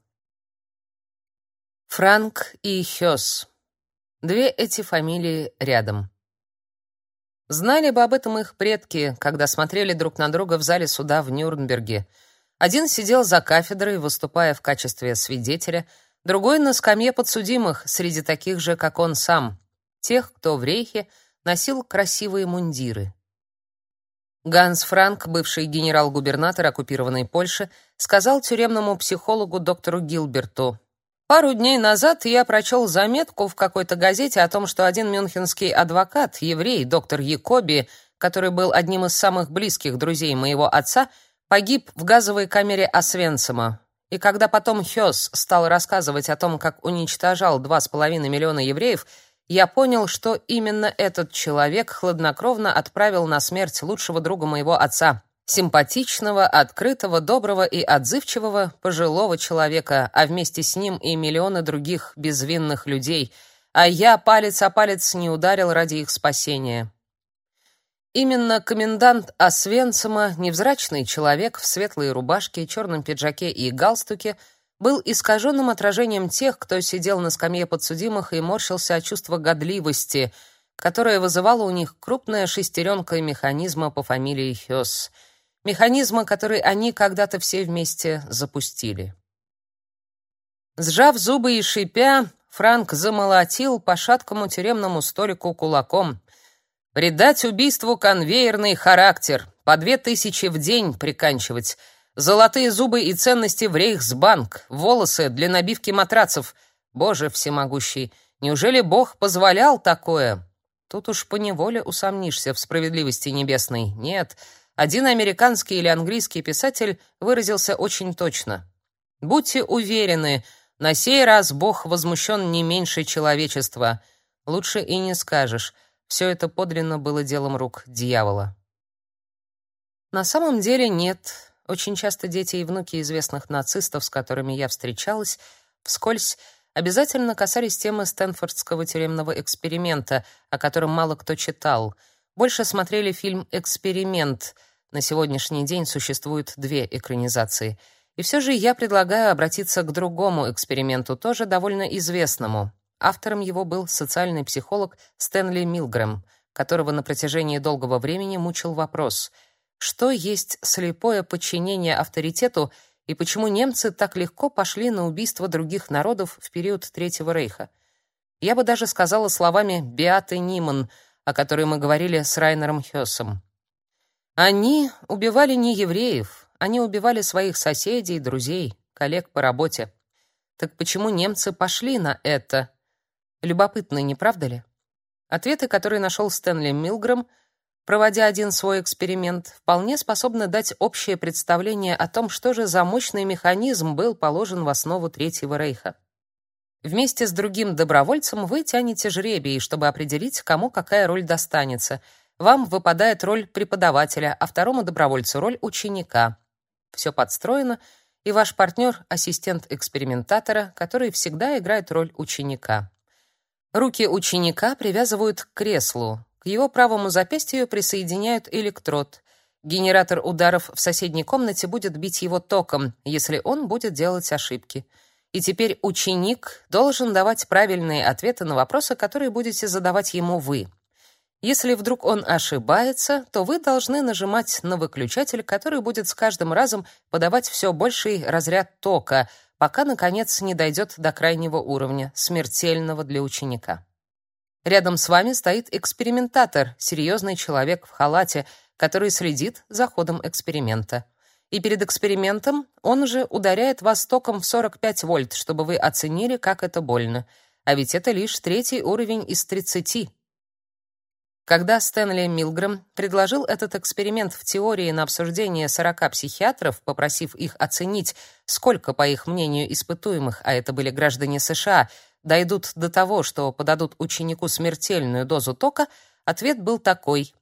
Франк и Хёс. Две эти фамилии рядом. Знали бы об этом их предки, когда смотрели друг на друга в зале суда в Нюрнберге. Один сидел за кафедрой, выступая в качестве свидетеля, другой на скамье подсудимых среди таких же, как он сам, тех, кто в рейхе носил красивые мундиры. Ганс Франк, бывший генерал-губернатор оккупированной Польши, сказал тюремному психологу доктору Гилберту: "Пару дней назад я прочел заметку в какой-то газете о том, что один мюнхенский адвокат, еврей, доктор Якоби, который был одним из самых близких друзей моего отца, погиб в газовой камере Освенцима. И когда потом Хёс стал рассказывать о том, как уничтожал два с половиной миллиона евреев, я понял, что именно этот человек хладнокровно отправил на смерть лучшего друга моего отца, симпатичного, открытого, доброго и отзывчивого пожилого человека, а вместе с ним и миллионы других безвинных людей, а я палец о палец не ударил ради их спасения. Именно комендант Освенцима, невзрачный человек в светлой рубашке, черном пиджаке и галстуке, был искаженным отражением тех, кто сидел на скамье подсудимых и морщился от чувства годливости, которое вызывало у них крупная шестеренка механизма по фамилии Хёс, механизма, который они когда-то все вместе запустили. Сжав зубы и шипя, Франк замолотил по шаткому тюремному столику кулаком. Придать убийству конвейерный характер, по две тысячи в день приканчивать, золотые зубы и ценности в Рейхсбанк, волосы для набивки матрацев. Боже всемогущий, неужели Бог позволял такое? Тут уж поневоле усомнишься в справедливости небесной. Нет, один американский или английский писатель выразился очень точно. Будьте уверены, на сей раз Бог возмущен не меньше человечества. Лучше и не скажешь. Все это подлинно было делом рук дьявола. На самом деле нет. Очень часто дети и внуки известных нацистов, с которыми я встречалась, вскользь обязательно касались темы Стэнфордского тюремного эксперимента, о котором мало кто читал. Больше смотрели фильм «Эксперимент». На сегодняшний день существует две экранизации. И все же я предлагаю обратиться к другому эксперименту, тоже довольно известному. Автором его был социальный психолог Стэнли Милгрэм, которого на протяжении долгого времени мучил вопрос: что есть слепое подчинение авторитету и почему немцы так легко пошли на убийство других народов в период Третьего рейха? Я бы даже сказала словами Беаты Ниман, о которой мы говорили с Райнером Хёсом. Они убивали не евреев, они убивали своих соседей, друзей, коллег по работе. Так почему немцы пошли на это? Любопытно, не правда ли? Ответы, которые нашел Стэнли Милгрэм, проводя один свой эксперимент, вполне способны дать общее представление о том, что же за мощный механизм был положен в основу Третьего рейха. Вместе с другим добровольцем вы тянете жребий, чтобы определить, кому какая роль достанется. Вам выпадает роль преподавателя, а второму добровольцу роль ученика. Все подстроено, и ваш партнер — ассистент экспериментатора, который всегда играет роль ученика. Руки ученика привязывают к креслу. К его правому запястью присоединяют электрод. Генератор ударов в соседней комнате будет бить его током, если он будет делать ошибки. И теперь ученик должен давать правильные ответы на вопросы, которые будете задавать ему вы. Если вдруг он ошибается, то вы должны нажимать на выключатель, который будет с каждым разом подавать все больший разряд тока, пока наконец не дойдет до крайнего уровня, смертельного для ученика. Рядом с вами стоит экспериментатор, серьезный человек в халате, который следит за ходом эксперимента. И перед экспериментом он же ударяет вас током в 45 вольт, чтобы вы оценили, как это больно. А ведь это лишь третий уровень из 30. Когда Стэнли Милгрэм предложил этот эксперимент в теории на обсуждение 40 психиатров, попросив их оценить, сколько, по их мнению, испытуемых, а это были граждане США, дойдут до того, что подадут ученику смертельную дозу тока, ответ был такой.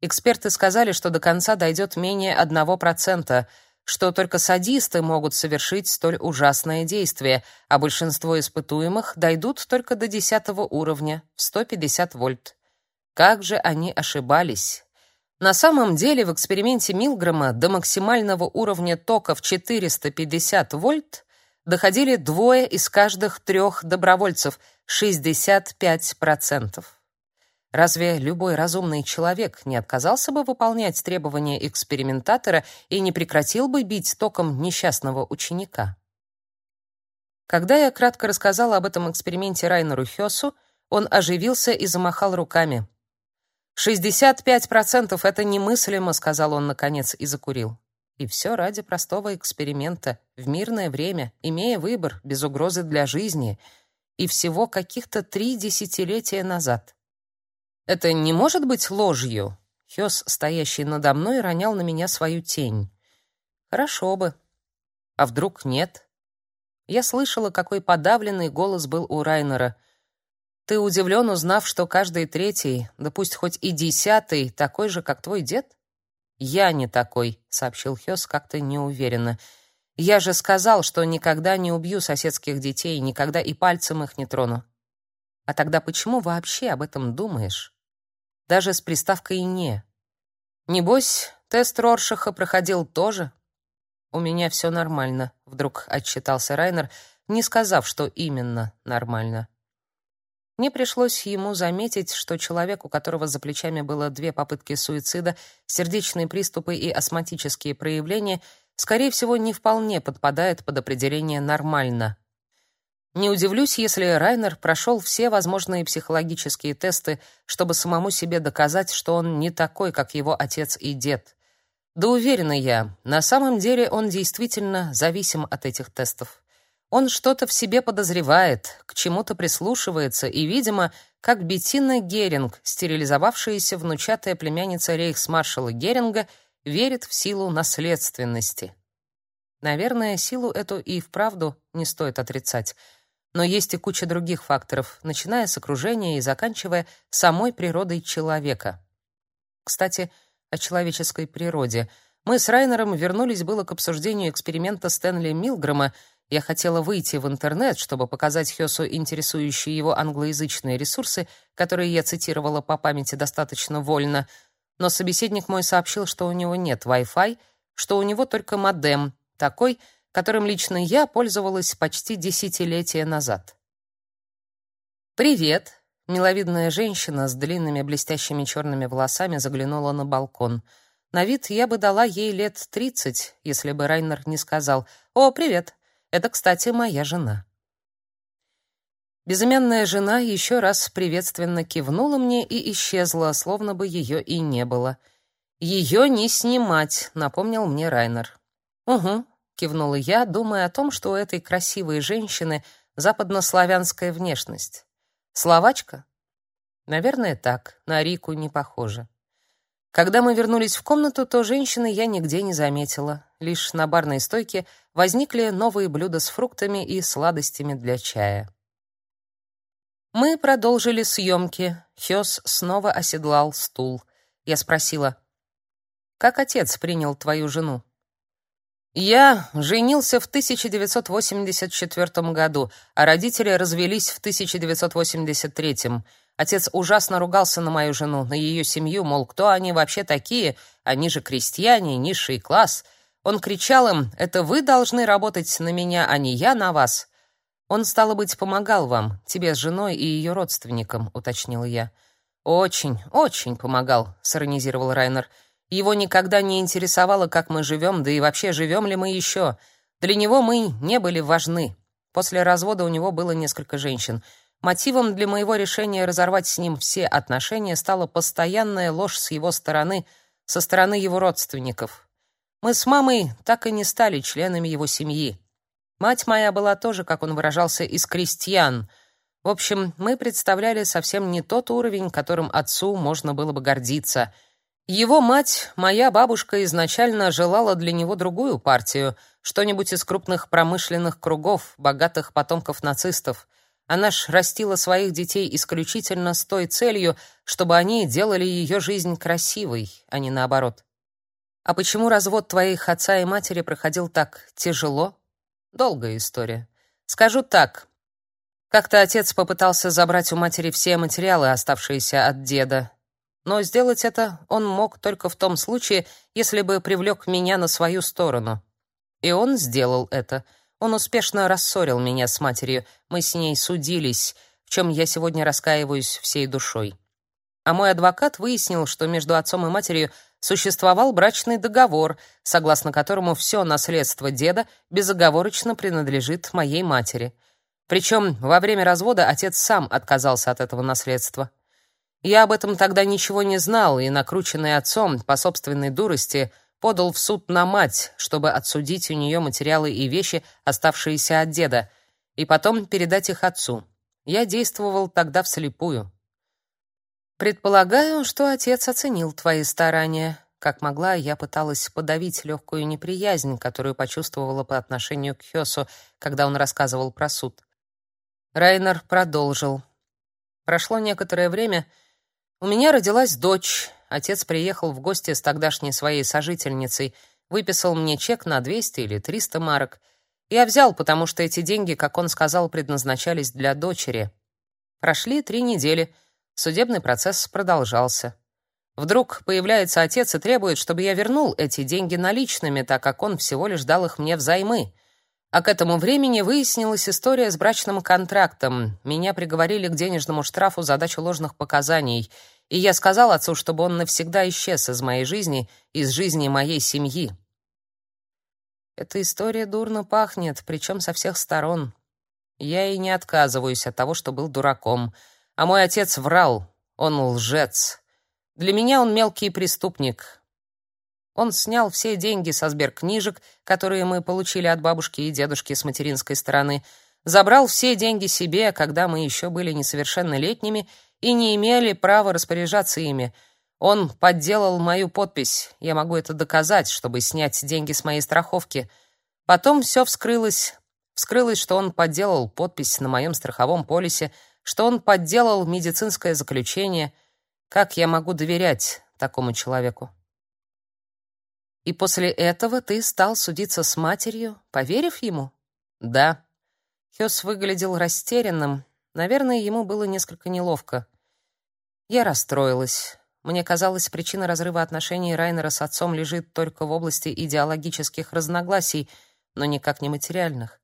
Эксперты сказали, что до конца дойдет менее 1%, что только садисты могут совершить столь ужасное действие, а большинство испытуемых дойдут только до 10 уровня, в 150 вольт. Как же они ошибались. На самом деле в эксперименте Милгрома до максимального уровня тока в 450 вольт доходили двое из каждых трех добровольцев, 65%. Разве любой разумный человек не отказался бы выполнять требования экспериментатора и не прекратил бы бить током несчастного ученика? Когда я кратко рассказала об этом эксперименте Райнеру Хёсу, он оживился и замахал руками. «Шестьдесят пять процентов — это немыслимо», — сказал он наконец и закурил. И все ради простого эксперимента, в мирное время, имея выбор, без угрозы для жизни, и всего каких-то три десятилетия назад. Это не может быть ложью? Хёс, стоящий надо мной, ронял на меня свою тень. Хорошо бы. А вдруг нет? Я слышала, какой подавленный голос был у Райнера — ты удивлен, узнав, что каждый третий, да пусть хоть и десятый, такой же, как твой дед? Я не такой, сообщил Хёс как-то неуверенно. Я же сказал, что никогда не убью соседских детей, никогда и пальцем их не трону. А тогда почему вообще об этом думаешь? Даже с приставкой не. Небось, тест Роршаха проходил тоже? У меня все нормально, вдруг отчитался Райнер, не сказав, что именно нормально. Мне пришлось ему заметить, что человек, у которого за плечами было две попытки суицида, сердечные приступы и астматические проявления, скорее всего, не вполне подпадает под определение «нормально». Не удивлюсь, если Райнер прошел все возможные психологические тесты, чтобы самому себе доказать, что он не такой, как его отец и дед. Да уверена я, на самом деле он действительно зависим от этих тестов. Он что-то в себе подозревает, к чему-то прислушивается и, видимо, как Беттина Геринг, стерилизовавшаяся внучатая племянница рейхсмаршала Геринга, верит в силу наследственности. Наверное, силу эту и вправду не стоит отрицать. Но есть и куча других факторов, начиная с окружения и заканчивая самой природой человека. Кстати, о человеческой природе. Мы с Райнером вернулись было к обсуждению эксперимента Стэнли Милгрэма, я хотела выйти в интернет, чтобы показать Хёсу интересующие его англоязычные ресурсы, которые я цитировала по памяти достаточно вольно, но собеседник мой сообщил, что у него нет Wi-Fi, что у него только модем, такой, которым лично я пользовалась почти десятилетия назад. «Привет!» — миловидная женщина с длинными блестящими черными волосами заглянула на балкон. На вид я бы дала ей лет тридцать, если бы Райнер не сказал «О, привет!» Это, кстати, моя жена. Безымянная жена еще раз приветственно кивнула мне и исчезла, словно бы ее и не было. «Ее не снимать», — напомнил мне Райнер. «Угу», — кивнула я, думая о том, что у этой красивой женщины западнославянская внешность. «Словачка?» «Наверное, так. На Рику не похоже». Когда мы вернулись в комнату, то женщины я нигде не заметила. Лишь на барной стойке возникли новые блюда с фруктами и сладостями для чая. Мы продолжили съемки. Хёс снова оседлал стул. Я спросила: "Как отец принял твою жену?" Я женился в 1984 году, а родители развелись в 1983. Отец ужасно ругался на мою жену, на ее семью, мол, кто они вообще такие? Они же крестьяне, низший класс. Он кричал им: "Это вы должны работать на меня, а не я на вас". Он стало быть помогал вам, тебе с женой и ее родственникам, уточнила я. Очень, очень помогал, сиронизировал Райнер. Его никогда не интересовало, как мы живем, да и вообще живем ли мы еще. Для него мы не были важны. После развода у него было несколько женщин. Мотивом для моего решения разорвать с ним все отношения стала постоянная ложь с его стороны, со стороны его родственников. Мы с мамой так и не стали членами его семьи. Мать моя была тоже, как он выражался, из крестьян. В общем, мы представляли совсем не тот уровень, которым отцу можно было бы гордиться — его мать, моя бабушка, изначально желала для него другую партию, что-нибудь из крупных промышленных кругов, богатых потомков нацистов. Она ж растила своих детей исключительно с той целью, чтобы они делали ее жизнь красивой, а не наоборот. А почему развод твоих отца и матери проходил так тяжело? Долгая история. Скажу так. Как-то отец попытался забрать у матери все материалы, оставшиеся от деда, но сделать это он мог только в том случае, если бы привлек меня на свою сторону. И он сделал это. Он успешно рассорил меня с матерью. Мы с ней судились, в чем я сегодня раскаиваюсь всей душой. А мой адвокат выяснил, что между отцом и матерью существовал брачный договор, согласно которому все наследство деда безоговорочно принадлежит моей матери. Причем во время развода отец сам отказался от этого наследства. Я об этом тогда ничего не знал и, накрученный отцом по собственной дурости, подал в суд на мать, чтобы отсудить у нее материалы и вещи, оставшиеся от деда, и потом передать их отцу. Я действовал тогда вслепую. Предполагаю, что отец оценил твои старания. Как могла, я пыталась подавить легкую неприязнь, которую почувствовала по отношению к Хёсу, когда он рассказывал про суд. Райнер продолжил. Прошло некоторое время, у меня родилась дочь. Отец приехал в гости с тогдашней своей сожительницей, выписал мне чек на 200 или 300 марок. Я взял, потому что эти деньги, как он сказал, предназначались для дочери. Прошли три недели. Судебный процесс продолжался. Вдруг появляется отец и требует, чтобы я вернул эти деньги наличными, так как он всего лишь дал их мне взаймы. А к этому времени выяснилась история с брачным контрактом. Меня приговорили к денежному штрафу за дачу ложных показаний, и я сказал отцу, чтобы он навсегда исчез из моей жизни, из жизни моей семьи. Эта история дурно пахнет, причем со всех сторон. Я и не отказываюсь от того, что был дураком. А мой отец врал. Он лжец. Для меня он мелкий преступник, он снял все деньги со сберкнижек, которые мы получили от бабушки и дедушки с материнской стороны, забрал все деньги себе, когда мы еще были несовершеннолетними и не имели права распоряжаться ими. Он подделал мою подпись. Я могу это доказать, чтобы снять деньги с моей страховки. Потом все вскрылось. Вскрылось, что он подделал подпись на моем страховом полисе, что он подделал медицинское заключение. Как я могу доверять такому человеку? И после этого ты стал судиться с матерью, поверив ему? Да. Хёс выглядел растерянным. Наверное, ему было несколько неловко. Я расстроилась. Мне казалось, причина разрыва отношений Райнера с отцом лежит только в области идеологических разногласий, но никак не материальных.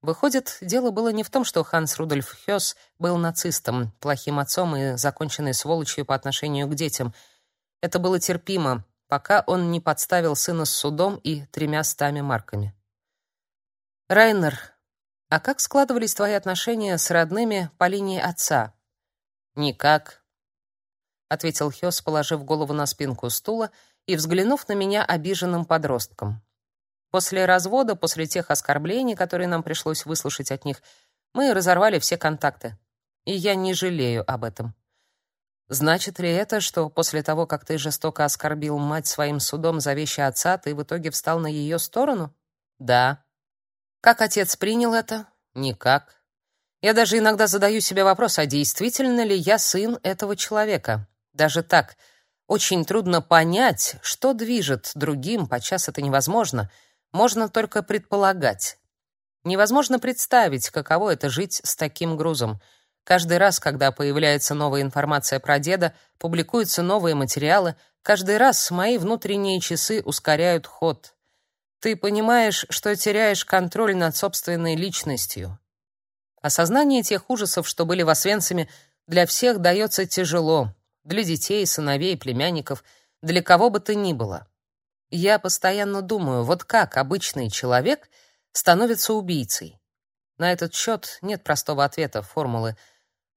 Выходит, дело было не в том, что Ханс Рудольф Хёс был нацистом, плохим отцом и законченной сволочью по отношению к детям. Это было терпимо, пока он не подставил сына с судом и тремя стами марками. Райнер, а как складывались твои отношения с родными по линии отца? Никак, ответил Хёс, положив голову на спинку стула и взглянув на меня обиженным подростком. После развода, после тех оскорблений, которые нам пришлось выслушать от них, мы разорвали все контакты. И я не жалею об этом. Значит ли это, что после того, как ты жестоко оскорбил мать своим судом за вещи отца, ты в итоге встал на ее сторону? Да. Как отец принял это? Никак. Я даже иногда задаю себе вопрос, а действительно ли я сын этого человека? Даже так. Очень трудно понять, что движет другим, подчас это невозможно. Можно только предполагать. Невозможно представить, каково это жить с таким грузом — Каждый раз, когда появляется новая информация про деда, публикуются новые материалы, каждый раз мои внутренние часы ускоряют ход. Ты понимаешь, что теряешь контроль над собственной личностью. Осознание тех ужасов, что были в Освенциме, для всех дается тяжело. Для детей, сыновей, племянников, для кого бы то ни было. Я постоянно думаю, вот как обычный человек становится убийцей. На этот счет нет простого ответа, формулы.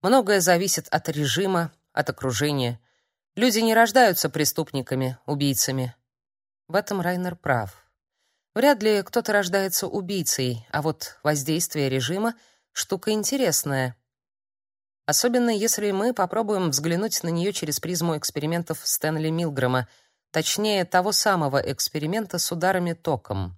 Многое зависит от режима, от окружения. Люди не рождаются преступниками, убийцами. В этом Райнер прав. Вряд ли кто-то рождается убийцей, а вот воздействие режима — штука интересная. Особенно если мы попробуем взглянуть на нее через призму экспериментов Стэнли Милгрэма, точнее, того самого эксперимента с ударами током.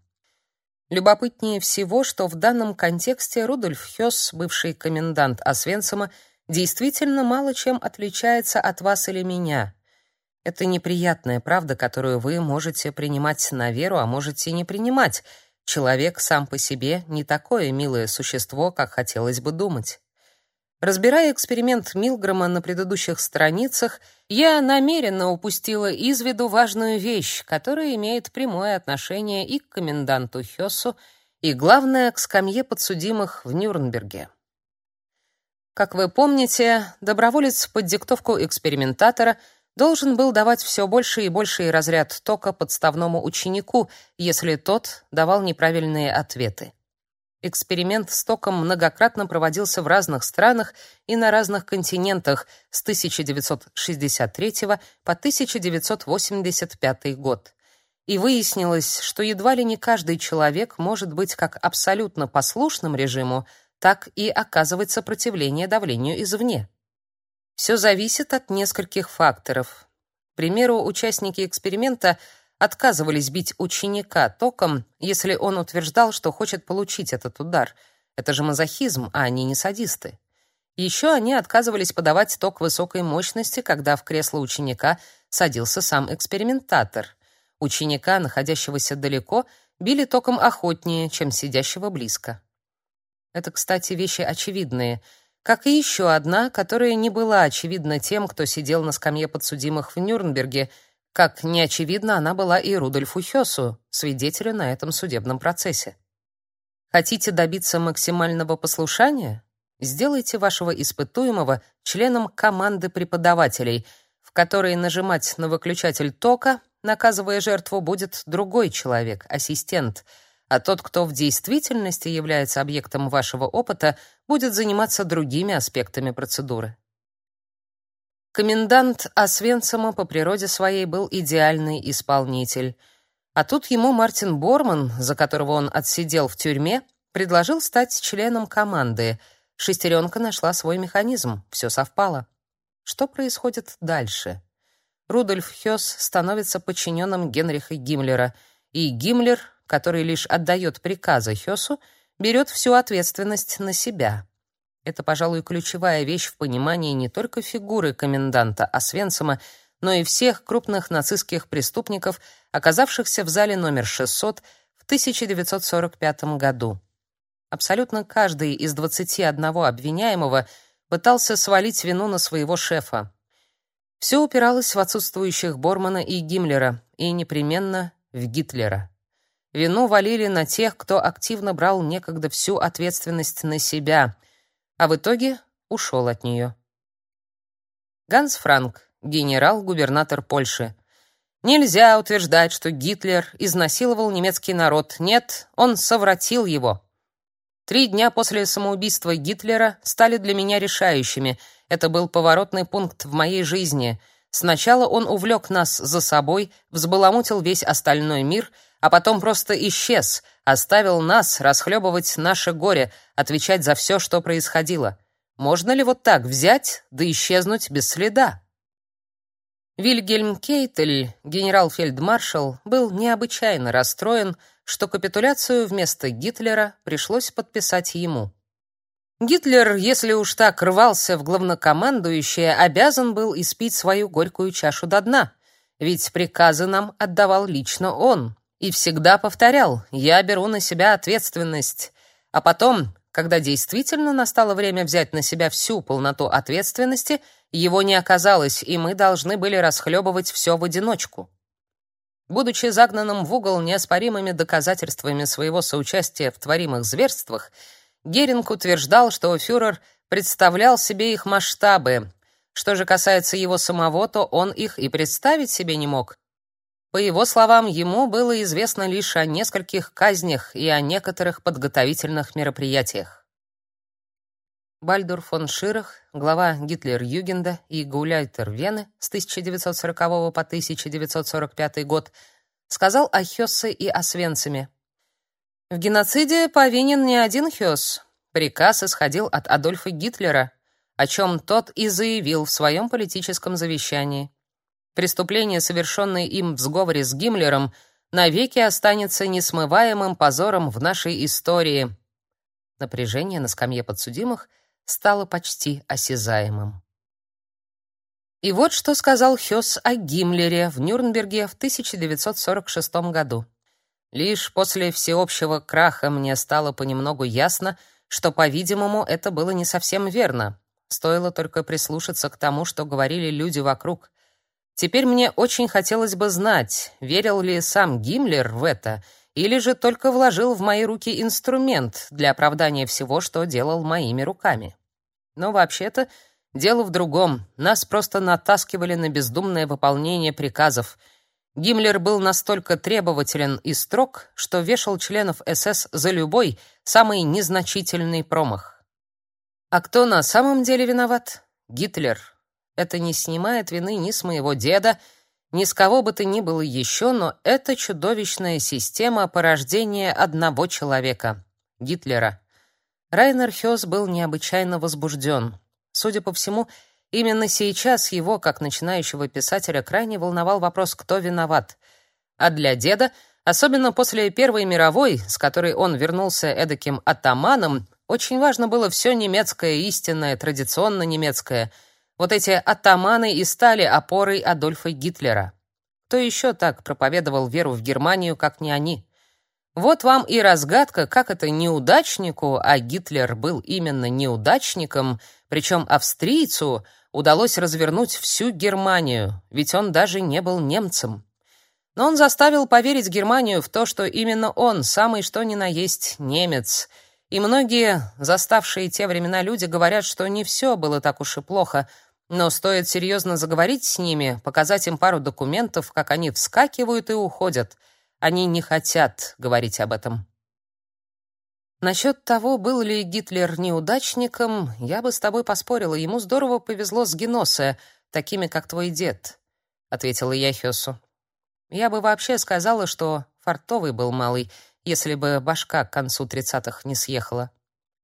Любопытнее всего, что в данном контексте Рудольф Хёс, бывший комендант Освенцима, действительно мало чем отличается от вас или меня — это неприятная правда, которую вы можете принимать на веру, а можете не принимать. Человек сам по себе не такое милое существо, как хотелось бы думать. Разбирая эксперимент Милгрома на предыдущих страницах, я намеренно упустила из виду важную вещь, которая имеет прямое отношение и к коменданту Хёсу, и, главное, к скамье подсудимых в Нюрнберге. Как вы помните, доброволец под диктовку экспериментатора — должен был давать все больше и больший разряд тока подставному ученику, если тот давал неправильные ответы. Эксперимент с током многократно проводился в разных странах и на разных континентах с 1963 по 1985 год. И выяснилось, что едва ли не каждый человек может быть как абсолютно послушным режиму, так и оказывать сопротивление давлению извне. Все зависит от нескольких факторов. К примеру, участники эксперимента отказывались бить ученика током, если он утверждал, что хочет получить этот удар. Это же мазохизм, а они не садисты. Еще они отказывались подавать ток высокой мощности, когда в кресло ученика садился сам экспериментатор. Ученика, находящегося далеко, били током охотнее, чем сидящего близко. Это, кстати, вещи очевидные — как и еще одна, которая не была очевидна тем, кто сидел на скамье подсудимых в Нюрнберге, как не очевидна она была и Рудольфу Хёсу, свидетелю на этом судебном процессе. Хотите добиться максимального послушания? Сделайте вашего испытуемого членом команды преподавателей, в которой нажимать на выключатель тока, наказывая жертву, будет другой человек, ассистент — а тот, кто в действительности является объектом вашего опыта, будет заниматься другими аспектами процедуры. Комендант Освенцима по природе своей был идеальный исполнитель. А тут ему Мартин Борман, за которого он отсидел в тюрьме, предложил стать членом команды. Шестеренка нашла свой механизм, все совпало. Что происходит дальше? Рудольф Хёс становится подчиненным Генриха Гиммлера, и Гиммлер который лишь отдает приказы Хёсу, берет всю ответственность на себя. Это, пожалуй, ключевая вещь в понимании не только фигуры коменданта Освенцима, но и всех крупных нацистских преступников, оказавшихся в зале номер 600 в 1945 году. Абсолютно каждый из 21 обвиняемого пытался свалить вину на своего шефа. Все упиралось в отсутствующих Бормана и Гиммлера, и непременно в Гитлера. Вину валили на тех, кто активно брал некогда всю ответственность на себя, а в итоге ушел от нее. Ганс Франк, генерал-губернатор Польши. Нельзя утверждать, что Гитлер изнасиловал немецкий народ. Нет, он совратил его. Три дня после самоубийства Гитлера стали для меня решающими. Это был поворотный пункт в моей жизни. Сначала он увлек нас за собой, взбаламутил весь остальной мир — а потом просто исчез, оставил нас расхлебывать наше горе, отвечать за все, что происходило. Можно ли вот так взять да исчезнуть без следа? Вильгельм Кейтель, генерал-фельдмаршал, был необычайно расстроен, что капитуляцию вместо Гитлера пришлось подписать ему. Гитлер, если уж так рвался в главнокомандующее, обязан был испить свою горькую чашу до дна, ведь приказы нам отдавал лично он, и всегда повторял: "Я беру на себя ответственность". А потом, когда действительно настало время взять на себя всю полноту ответственности, его не оказалось, и мы должны были расхлебывать все в одиночку. Будучи загнанным в угол неоспоримыми доказательствами своего соучастия в творимых зверствах, Геринг утверждал, что фюрер представлял себе их масштабы. Что же касается его самого, то он их и представить себе не мог. По его словам, ему было известно лишь о нескольких казнях и о некоторых подготовительных мероприятиях. Бальдур фон Ширах, глава Гитлер-Югенда и Гауляйтер Вены с 1940 по 1945 год, сказал о Хёссе и о Свенцеме. В геноциде повинен не один Хёс. Приказ исходил от Адольфа Гитлера, о чем тот и заявил в своем политическом завещании. Преступление, совершенное им в сговоре с Гиммлером, навеки останется несмываемым позором в нашей истории. Напряжение на скамье подсудимых стало почти осязаемым. И вот что сказал Хёс о Гиммлере в Нюрнберге в 1946 году. Лишь после всеобщего краха мне стало понемногу ясно, что, по-видимому, это было не совсем верно. Стоило только прислушаться к тому, что говорили люди вокруг. Теперь мне очень хотелось бы знать, верил ли сам Гиммлер в это, или же только вложил в мои руки инструмент для оправдания всего, что делал моими руками. Но вообще-то дело в другом. Нас просто натаскивали на бездумное выполнение приказов. Гиммлер был настолько требователен и строг, что вешал членов СС за любой, самый незначительный промах. А кто на самом деле виноват? Гитлер. Это не снимает вины ни с моего деда, ни с кого бы то ни было еще, но это чудовищная система порождения одного человека — Гитлера. Райнер Хёс был необычайно возбужден. Судя по всему, именно сейчас его, как начинающего писателя, крайне волновал вопрос, кто виноват. А для деда, особенно после Первой мировой, с которой он вернулся эдаким атаманом, очень важно было все немецкое, истинное, традиционно немецкое — вот эти атаманы и стали опорой Адольфа Гитлера. Кто еще так проповедовал веру в Германию, как не они? Вот вам и разгадка, как это неудачнику, а Гитлер был именно неудачником, причем австрийцу, удалось развернуть всю Германию, ведь он даже не был немцем. Но он заставил поверить Германию в то, что именно он, самый что ни на есть немец. И многие, заставшие те времена люди, говорят, что не все было так уж и плохо, но стоит серьезно заговорить с ними, показать им пару документов, как они вскакивают и уходят. Они не хотят говорить об этом. Насчет того, был ли Гитлер неудачником, я бы с тобой поспорила. Ему здорово повезло с Геносе, такими, как твой дед, — ответила я Хёсу. Я бы вообще сказала, что фартовый был малый, если бы башка к концу тридцатых не съехала.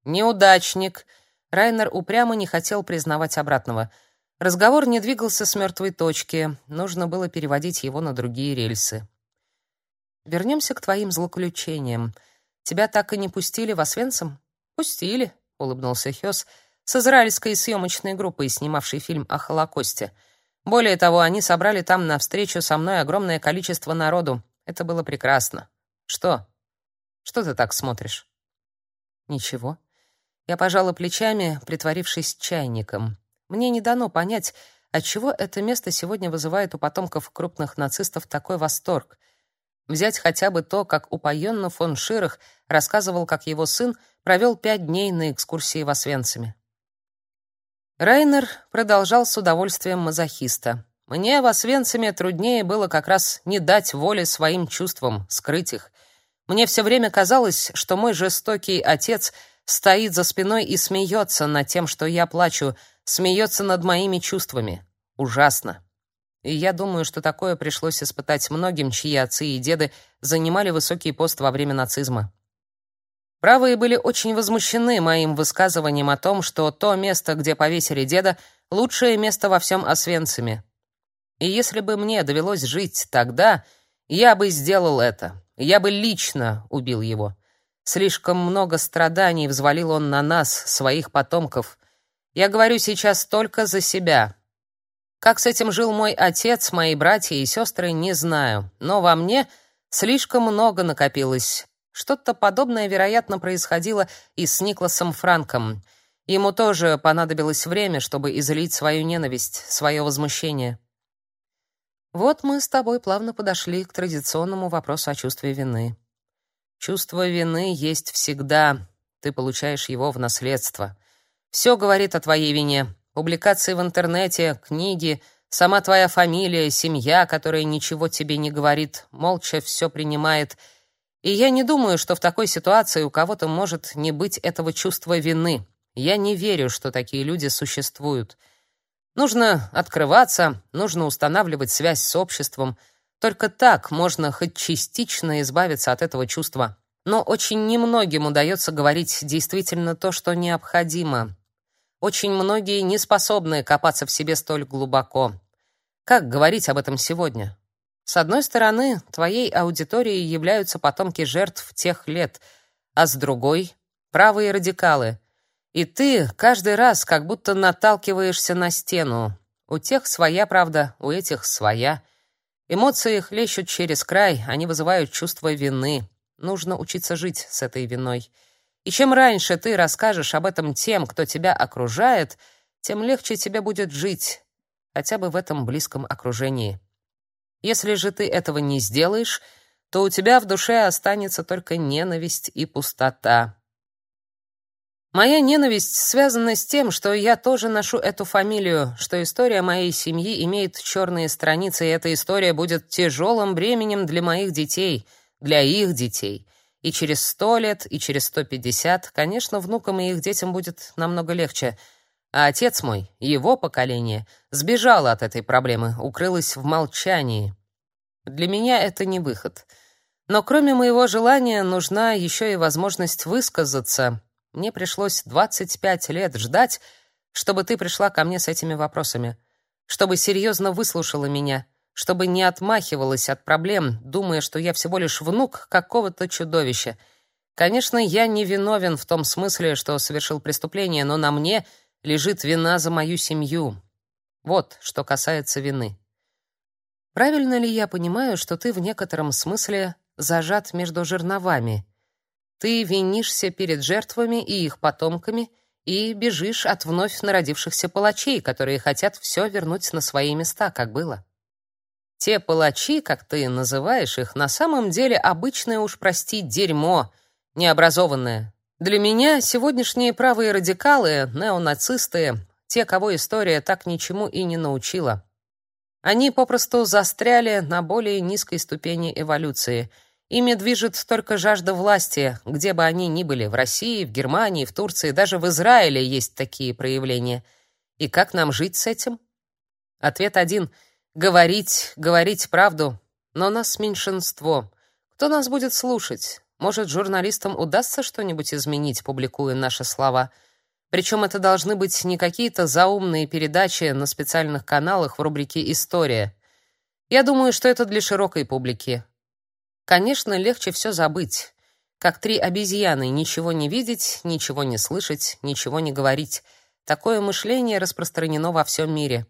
Неудачник. Райнер упрямо не хотел признавать обратного — Разговор не двигался с мертвой точки, нужно было переводить его на другие рельсы. Вернемся к твоим злоключениям. Тебя так и не пустили в Освенцим? Пустили, улыбнулся Хёс с израильской съемочной группой, снимавшей фильм о Холокосте. Более того, они собрали там на встречу со мной огромное количество народу. Это было прекрасно. Что? Что ты так смотришь? Ничего. Я пожала плечами, притворившись чайником. Мне не дано понять, отчего это место сегодня вызывает у потомков крупных нацистов такой восторг. Взять хотя бы то, как упоенно фон Ширах рассказывал, как его сын провел пять дней на экскурсии в Освенциме. Райнер продолжал с удовольствием мазохиста. Мне в Освенциме труднее было как раз не дать воли своим чувствам, скрыть их. Мне все время казалось, что мой жестокий отец стоит за спиной и смеется над тем, что я плачу, смеется над моими чувствами. Ужасно. И я думаю, что такое пришлось испытать многим, чьи отцы и деды занимали высокий пост во время нацизма. Правые были очень возмущены моим высказыванием о том, что то место, где повесили деда, лучшее место во всем Освенциме. И если бы мне довелось жить тогда, я бы сделал это. Я бы лично убил его. Слишком много страданий взвалил он на нас, своих потомков, я говорю сейчас только за себя. Как с этим жил мой отец, мои братья и сестры, не знаю, но во мне слишком много накопилось, Что-то подобное, вероятно, происходило и с Никласом Франком. Ему тоже понадобилось время, чтобы излить свою ненависть, свое возмущение. Вот мы с тобой плавно подошли к традиционному вопросу о чувстве вины. Чувство вины есть всегда. Ты получаешь его в наследство. Все говорит о твоей вине. Публикации в интернете, книги, сама твоя фамилия, семья, которая ничего тебе не говорит, молча все принимает. И я не думаю, что в такой ситуации у кого-то может не быть этого чувства вины. Я не верю, что такие люди существуют. Нужно открываться, нужно устанавливать связь с обществом, только так можно хоть частично избавиться от этого чувства. Но очень немногим удается говорить действительно то, что необходимо. Очень многие не способны копаться в себе столь глубоко. Как говорить об этом сегодня? С одной стороны, твоей аудиторией являются потомки жертв тех лет, а с другой — правые радикалы. И ты каждый раз как будто наталкиваешься на стену. У тех своя правда, у этих своя — Эмоции хлещут через край, они вызывают чувство вины. Нужно учиться жить с этой виной. И чем раньше ты расскажешь об этом тем, кто тебя окружает, тем легче тебе будет жить, хотя бы в этом близком окружении. Если же ты этого не сделаешь, то у тебя в душе останется только ненависть и пустота. Моя ненависть связана с тем, что я тоже ношу эту фамилию, что история моей семьи имеет черные страницы, и эта история будет тяжелым бременем для моих детей, для их детей. И через сто лет, и через сто пятьдесят, конечно, внукам и их детям будет намного легче. А отец мой, его поколение, сбежал от этой проблемы, укрылось в молчании. Для меня это не выход. Но кроме моего желания нужна еще и возможность высказаться — мне пришлось 25 лет ждать, чтобы ты пришла ко мне с этими вопросами, чтобы серьезно выслушала меня, чтобы не отмахивалась от проблем, думая, что я всего лишь внук какого-то чудовища. Конечно, я не виновен в том смысле, что совершил преступление, но на мне лежит вина за мою семью. Вот, что касается вины. Правильно ли я понимаю, что ты в некотором смысле зажат между жерновами? Ты винишься перед жертвами и их потомками и бежишь от вновь народившихся палачей, которые хотят все вернуть на свои места, как было. Те палачи, как ты называешь их, на самом деле обычное уж прости дерьмо, необразованное. Для меня сегодняшние правые радикалы, неонацисты, те, кого история так ничему и не научила. Они попросту застряли на более низкой ступени эволюции — Ими движет только жажда власти, где бы они ни были, в России, в Германии, в Турции, даже в Израиле есть такие проявления. И как нам жить с этим? Ответ один — говорить, говорить правду. Но нас меньшинство. Кто нас будет слушать? Может, журналистам удастся что-нибудь изменить, публикуя наши слова? Причем это должны быть не какие-то заумные передачи на специальных каналах в рубрике «История». Я думаю, что это для широкой публики. Конечно, легче все забыть. Как три обезьяны, ничего не видеть, ничего не слышать, ничего не говорить. Такое мышление распространено во всем мире.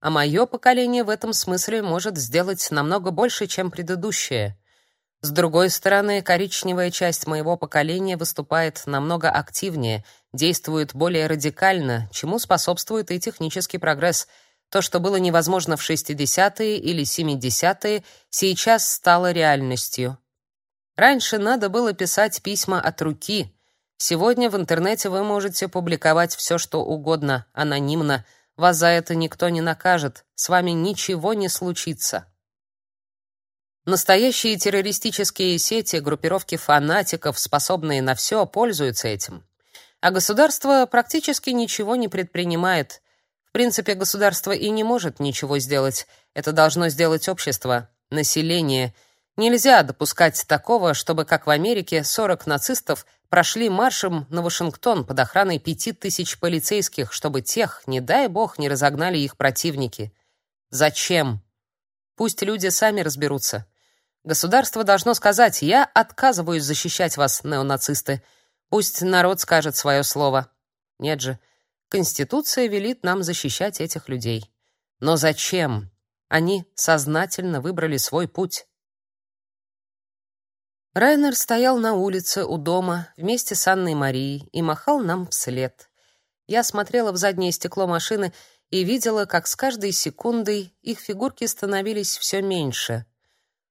А мое поколение в этом смысле может сделать намного больше, чем предыдущее. С другой стороны, коричневая часть моего поколения выступает намного активнее, действует более радикально, чему способствует и технический прогресс — то, что было невозможно в 60-е или 70-е, сейчас стало реальностью. Раньше надо было писать письма от руки. Сегодня в интернете вы можете публиковать все, что угодно, анонимно. Вас за это никто не накажет, с вами ничего не случится. Настоящие террористические сети, группировки фанатиков, способные на все, пользуются этим. А государство практически ничего не предпринимает. В принципе, государство и не может ничего сделать. Это должно сделать общество, население. Нельзя допускать такого, чтобы, как в Америке, 40 нацистов прошли маршем на Вашингтон под охраной пяти тысяч полицейских, чтобы тех, не дай бог, не разогнали их противники. Зачем? Пусть люди сами разберутся. Государство должно сказать: "Я отказываюсь защищать вас, неонацисты". Пусть народ скажет свое слово. Нет же, Конституция велит нам защищать этих людей. Но зачем? Они сознательно выбрали свой путь. Райнер стоял на улице у дома вместе с Анной Марией и махал нам вслед. Я смотрела в заднее стекло машины и видела, как с каждой секундой их фигурки становились все меньше.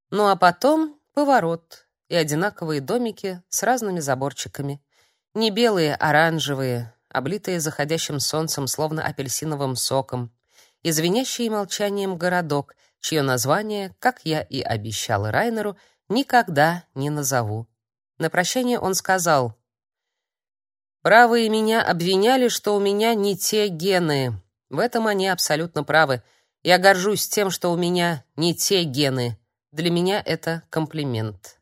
Ну а потом поворот и одинаковые домики с разными заборчиками. Не белые, оранжевые, облитые заходящим солнцем, словно апельсиновым соком, и звенящий молчанием городок, чье название, как я и обещал Райнеру, никогда не назову. На прощание он сказал: "Правые меня обвиняли, что у меня не те гены. В этом они абсолютно правы. Я горжусь тем, что у меня не те гены. Для меня это комплимент".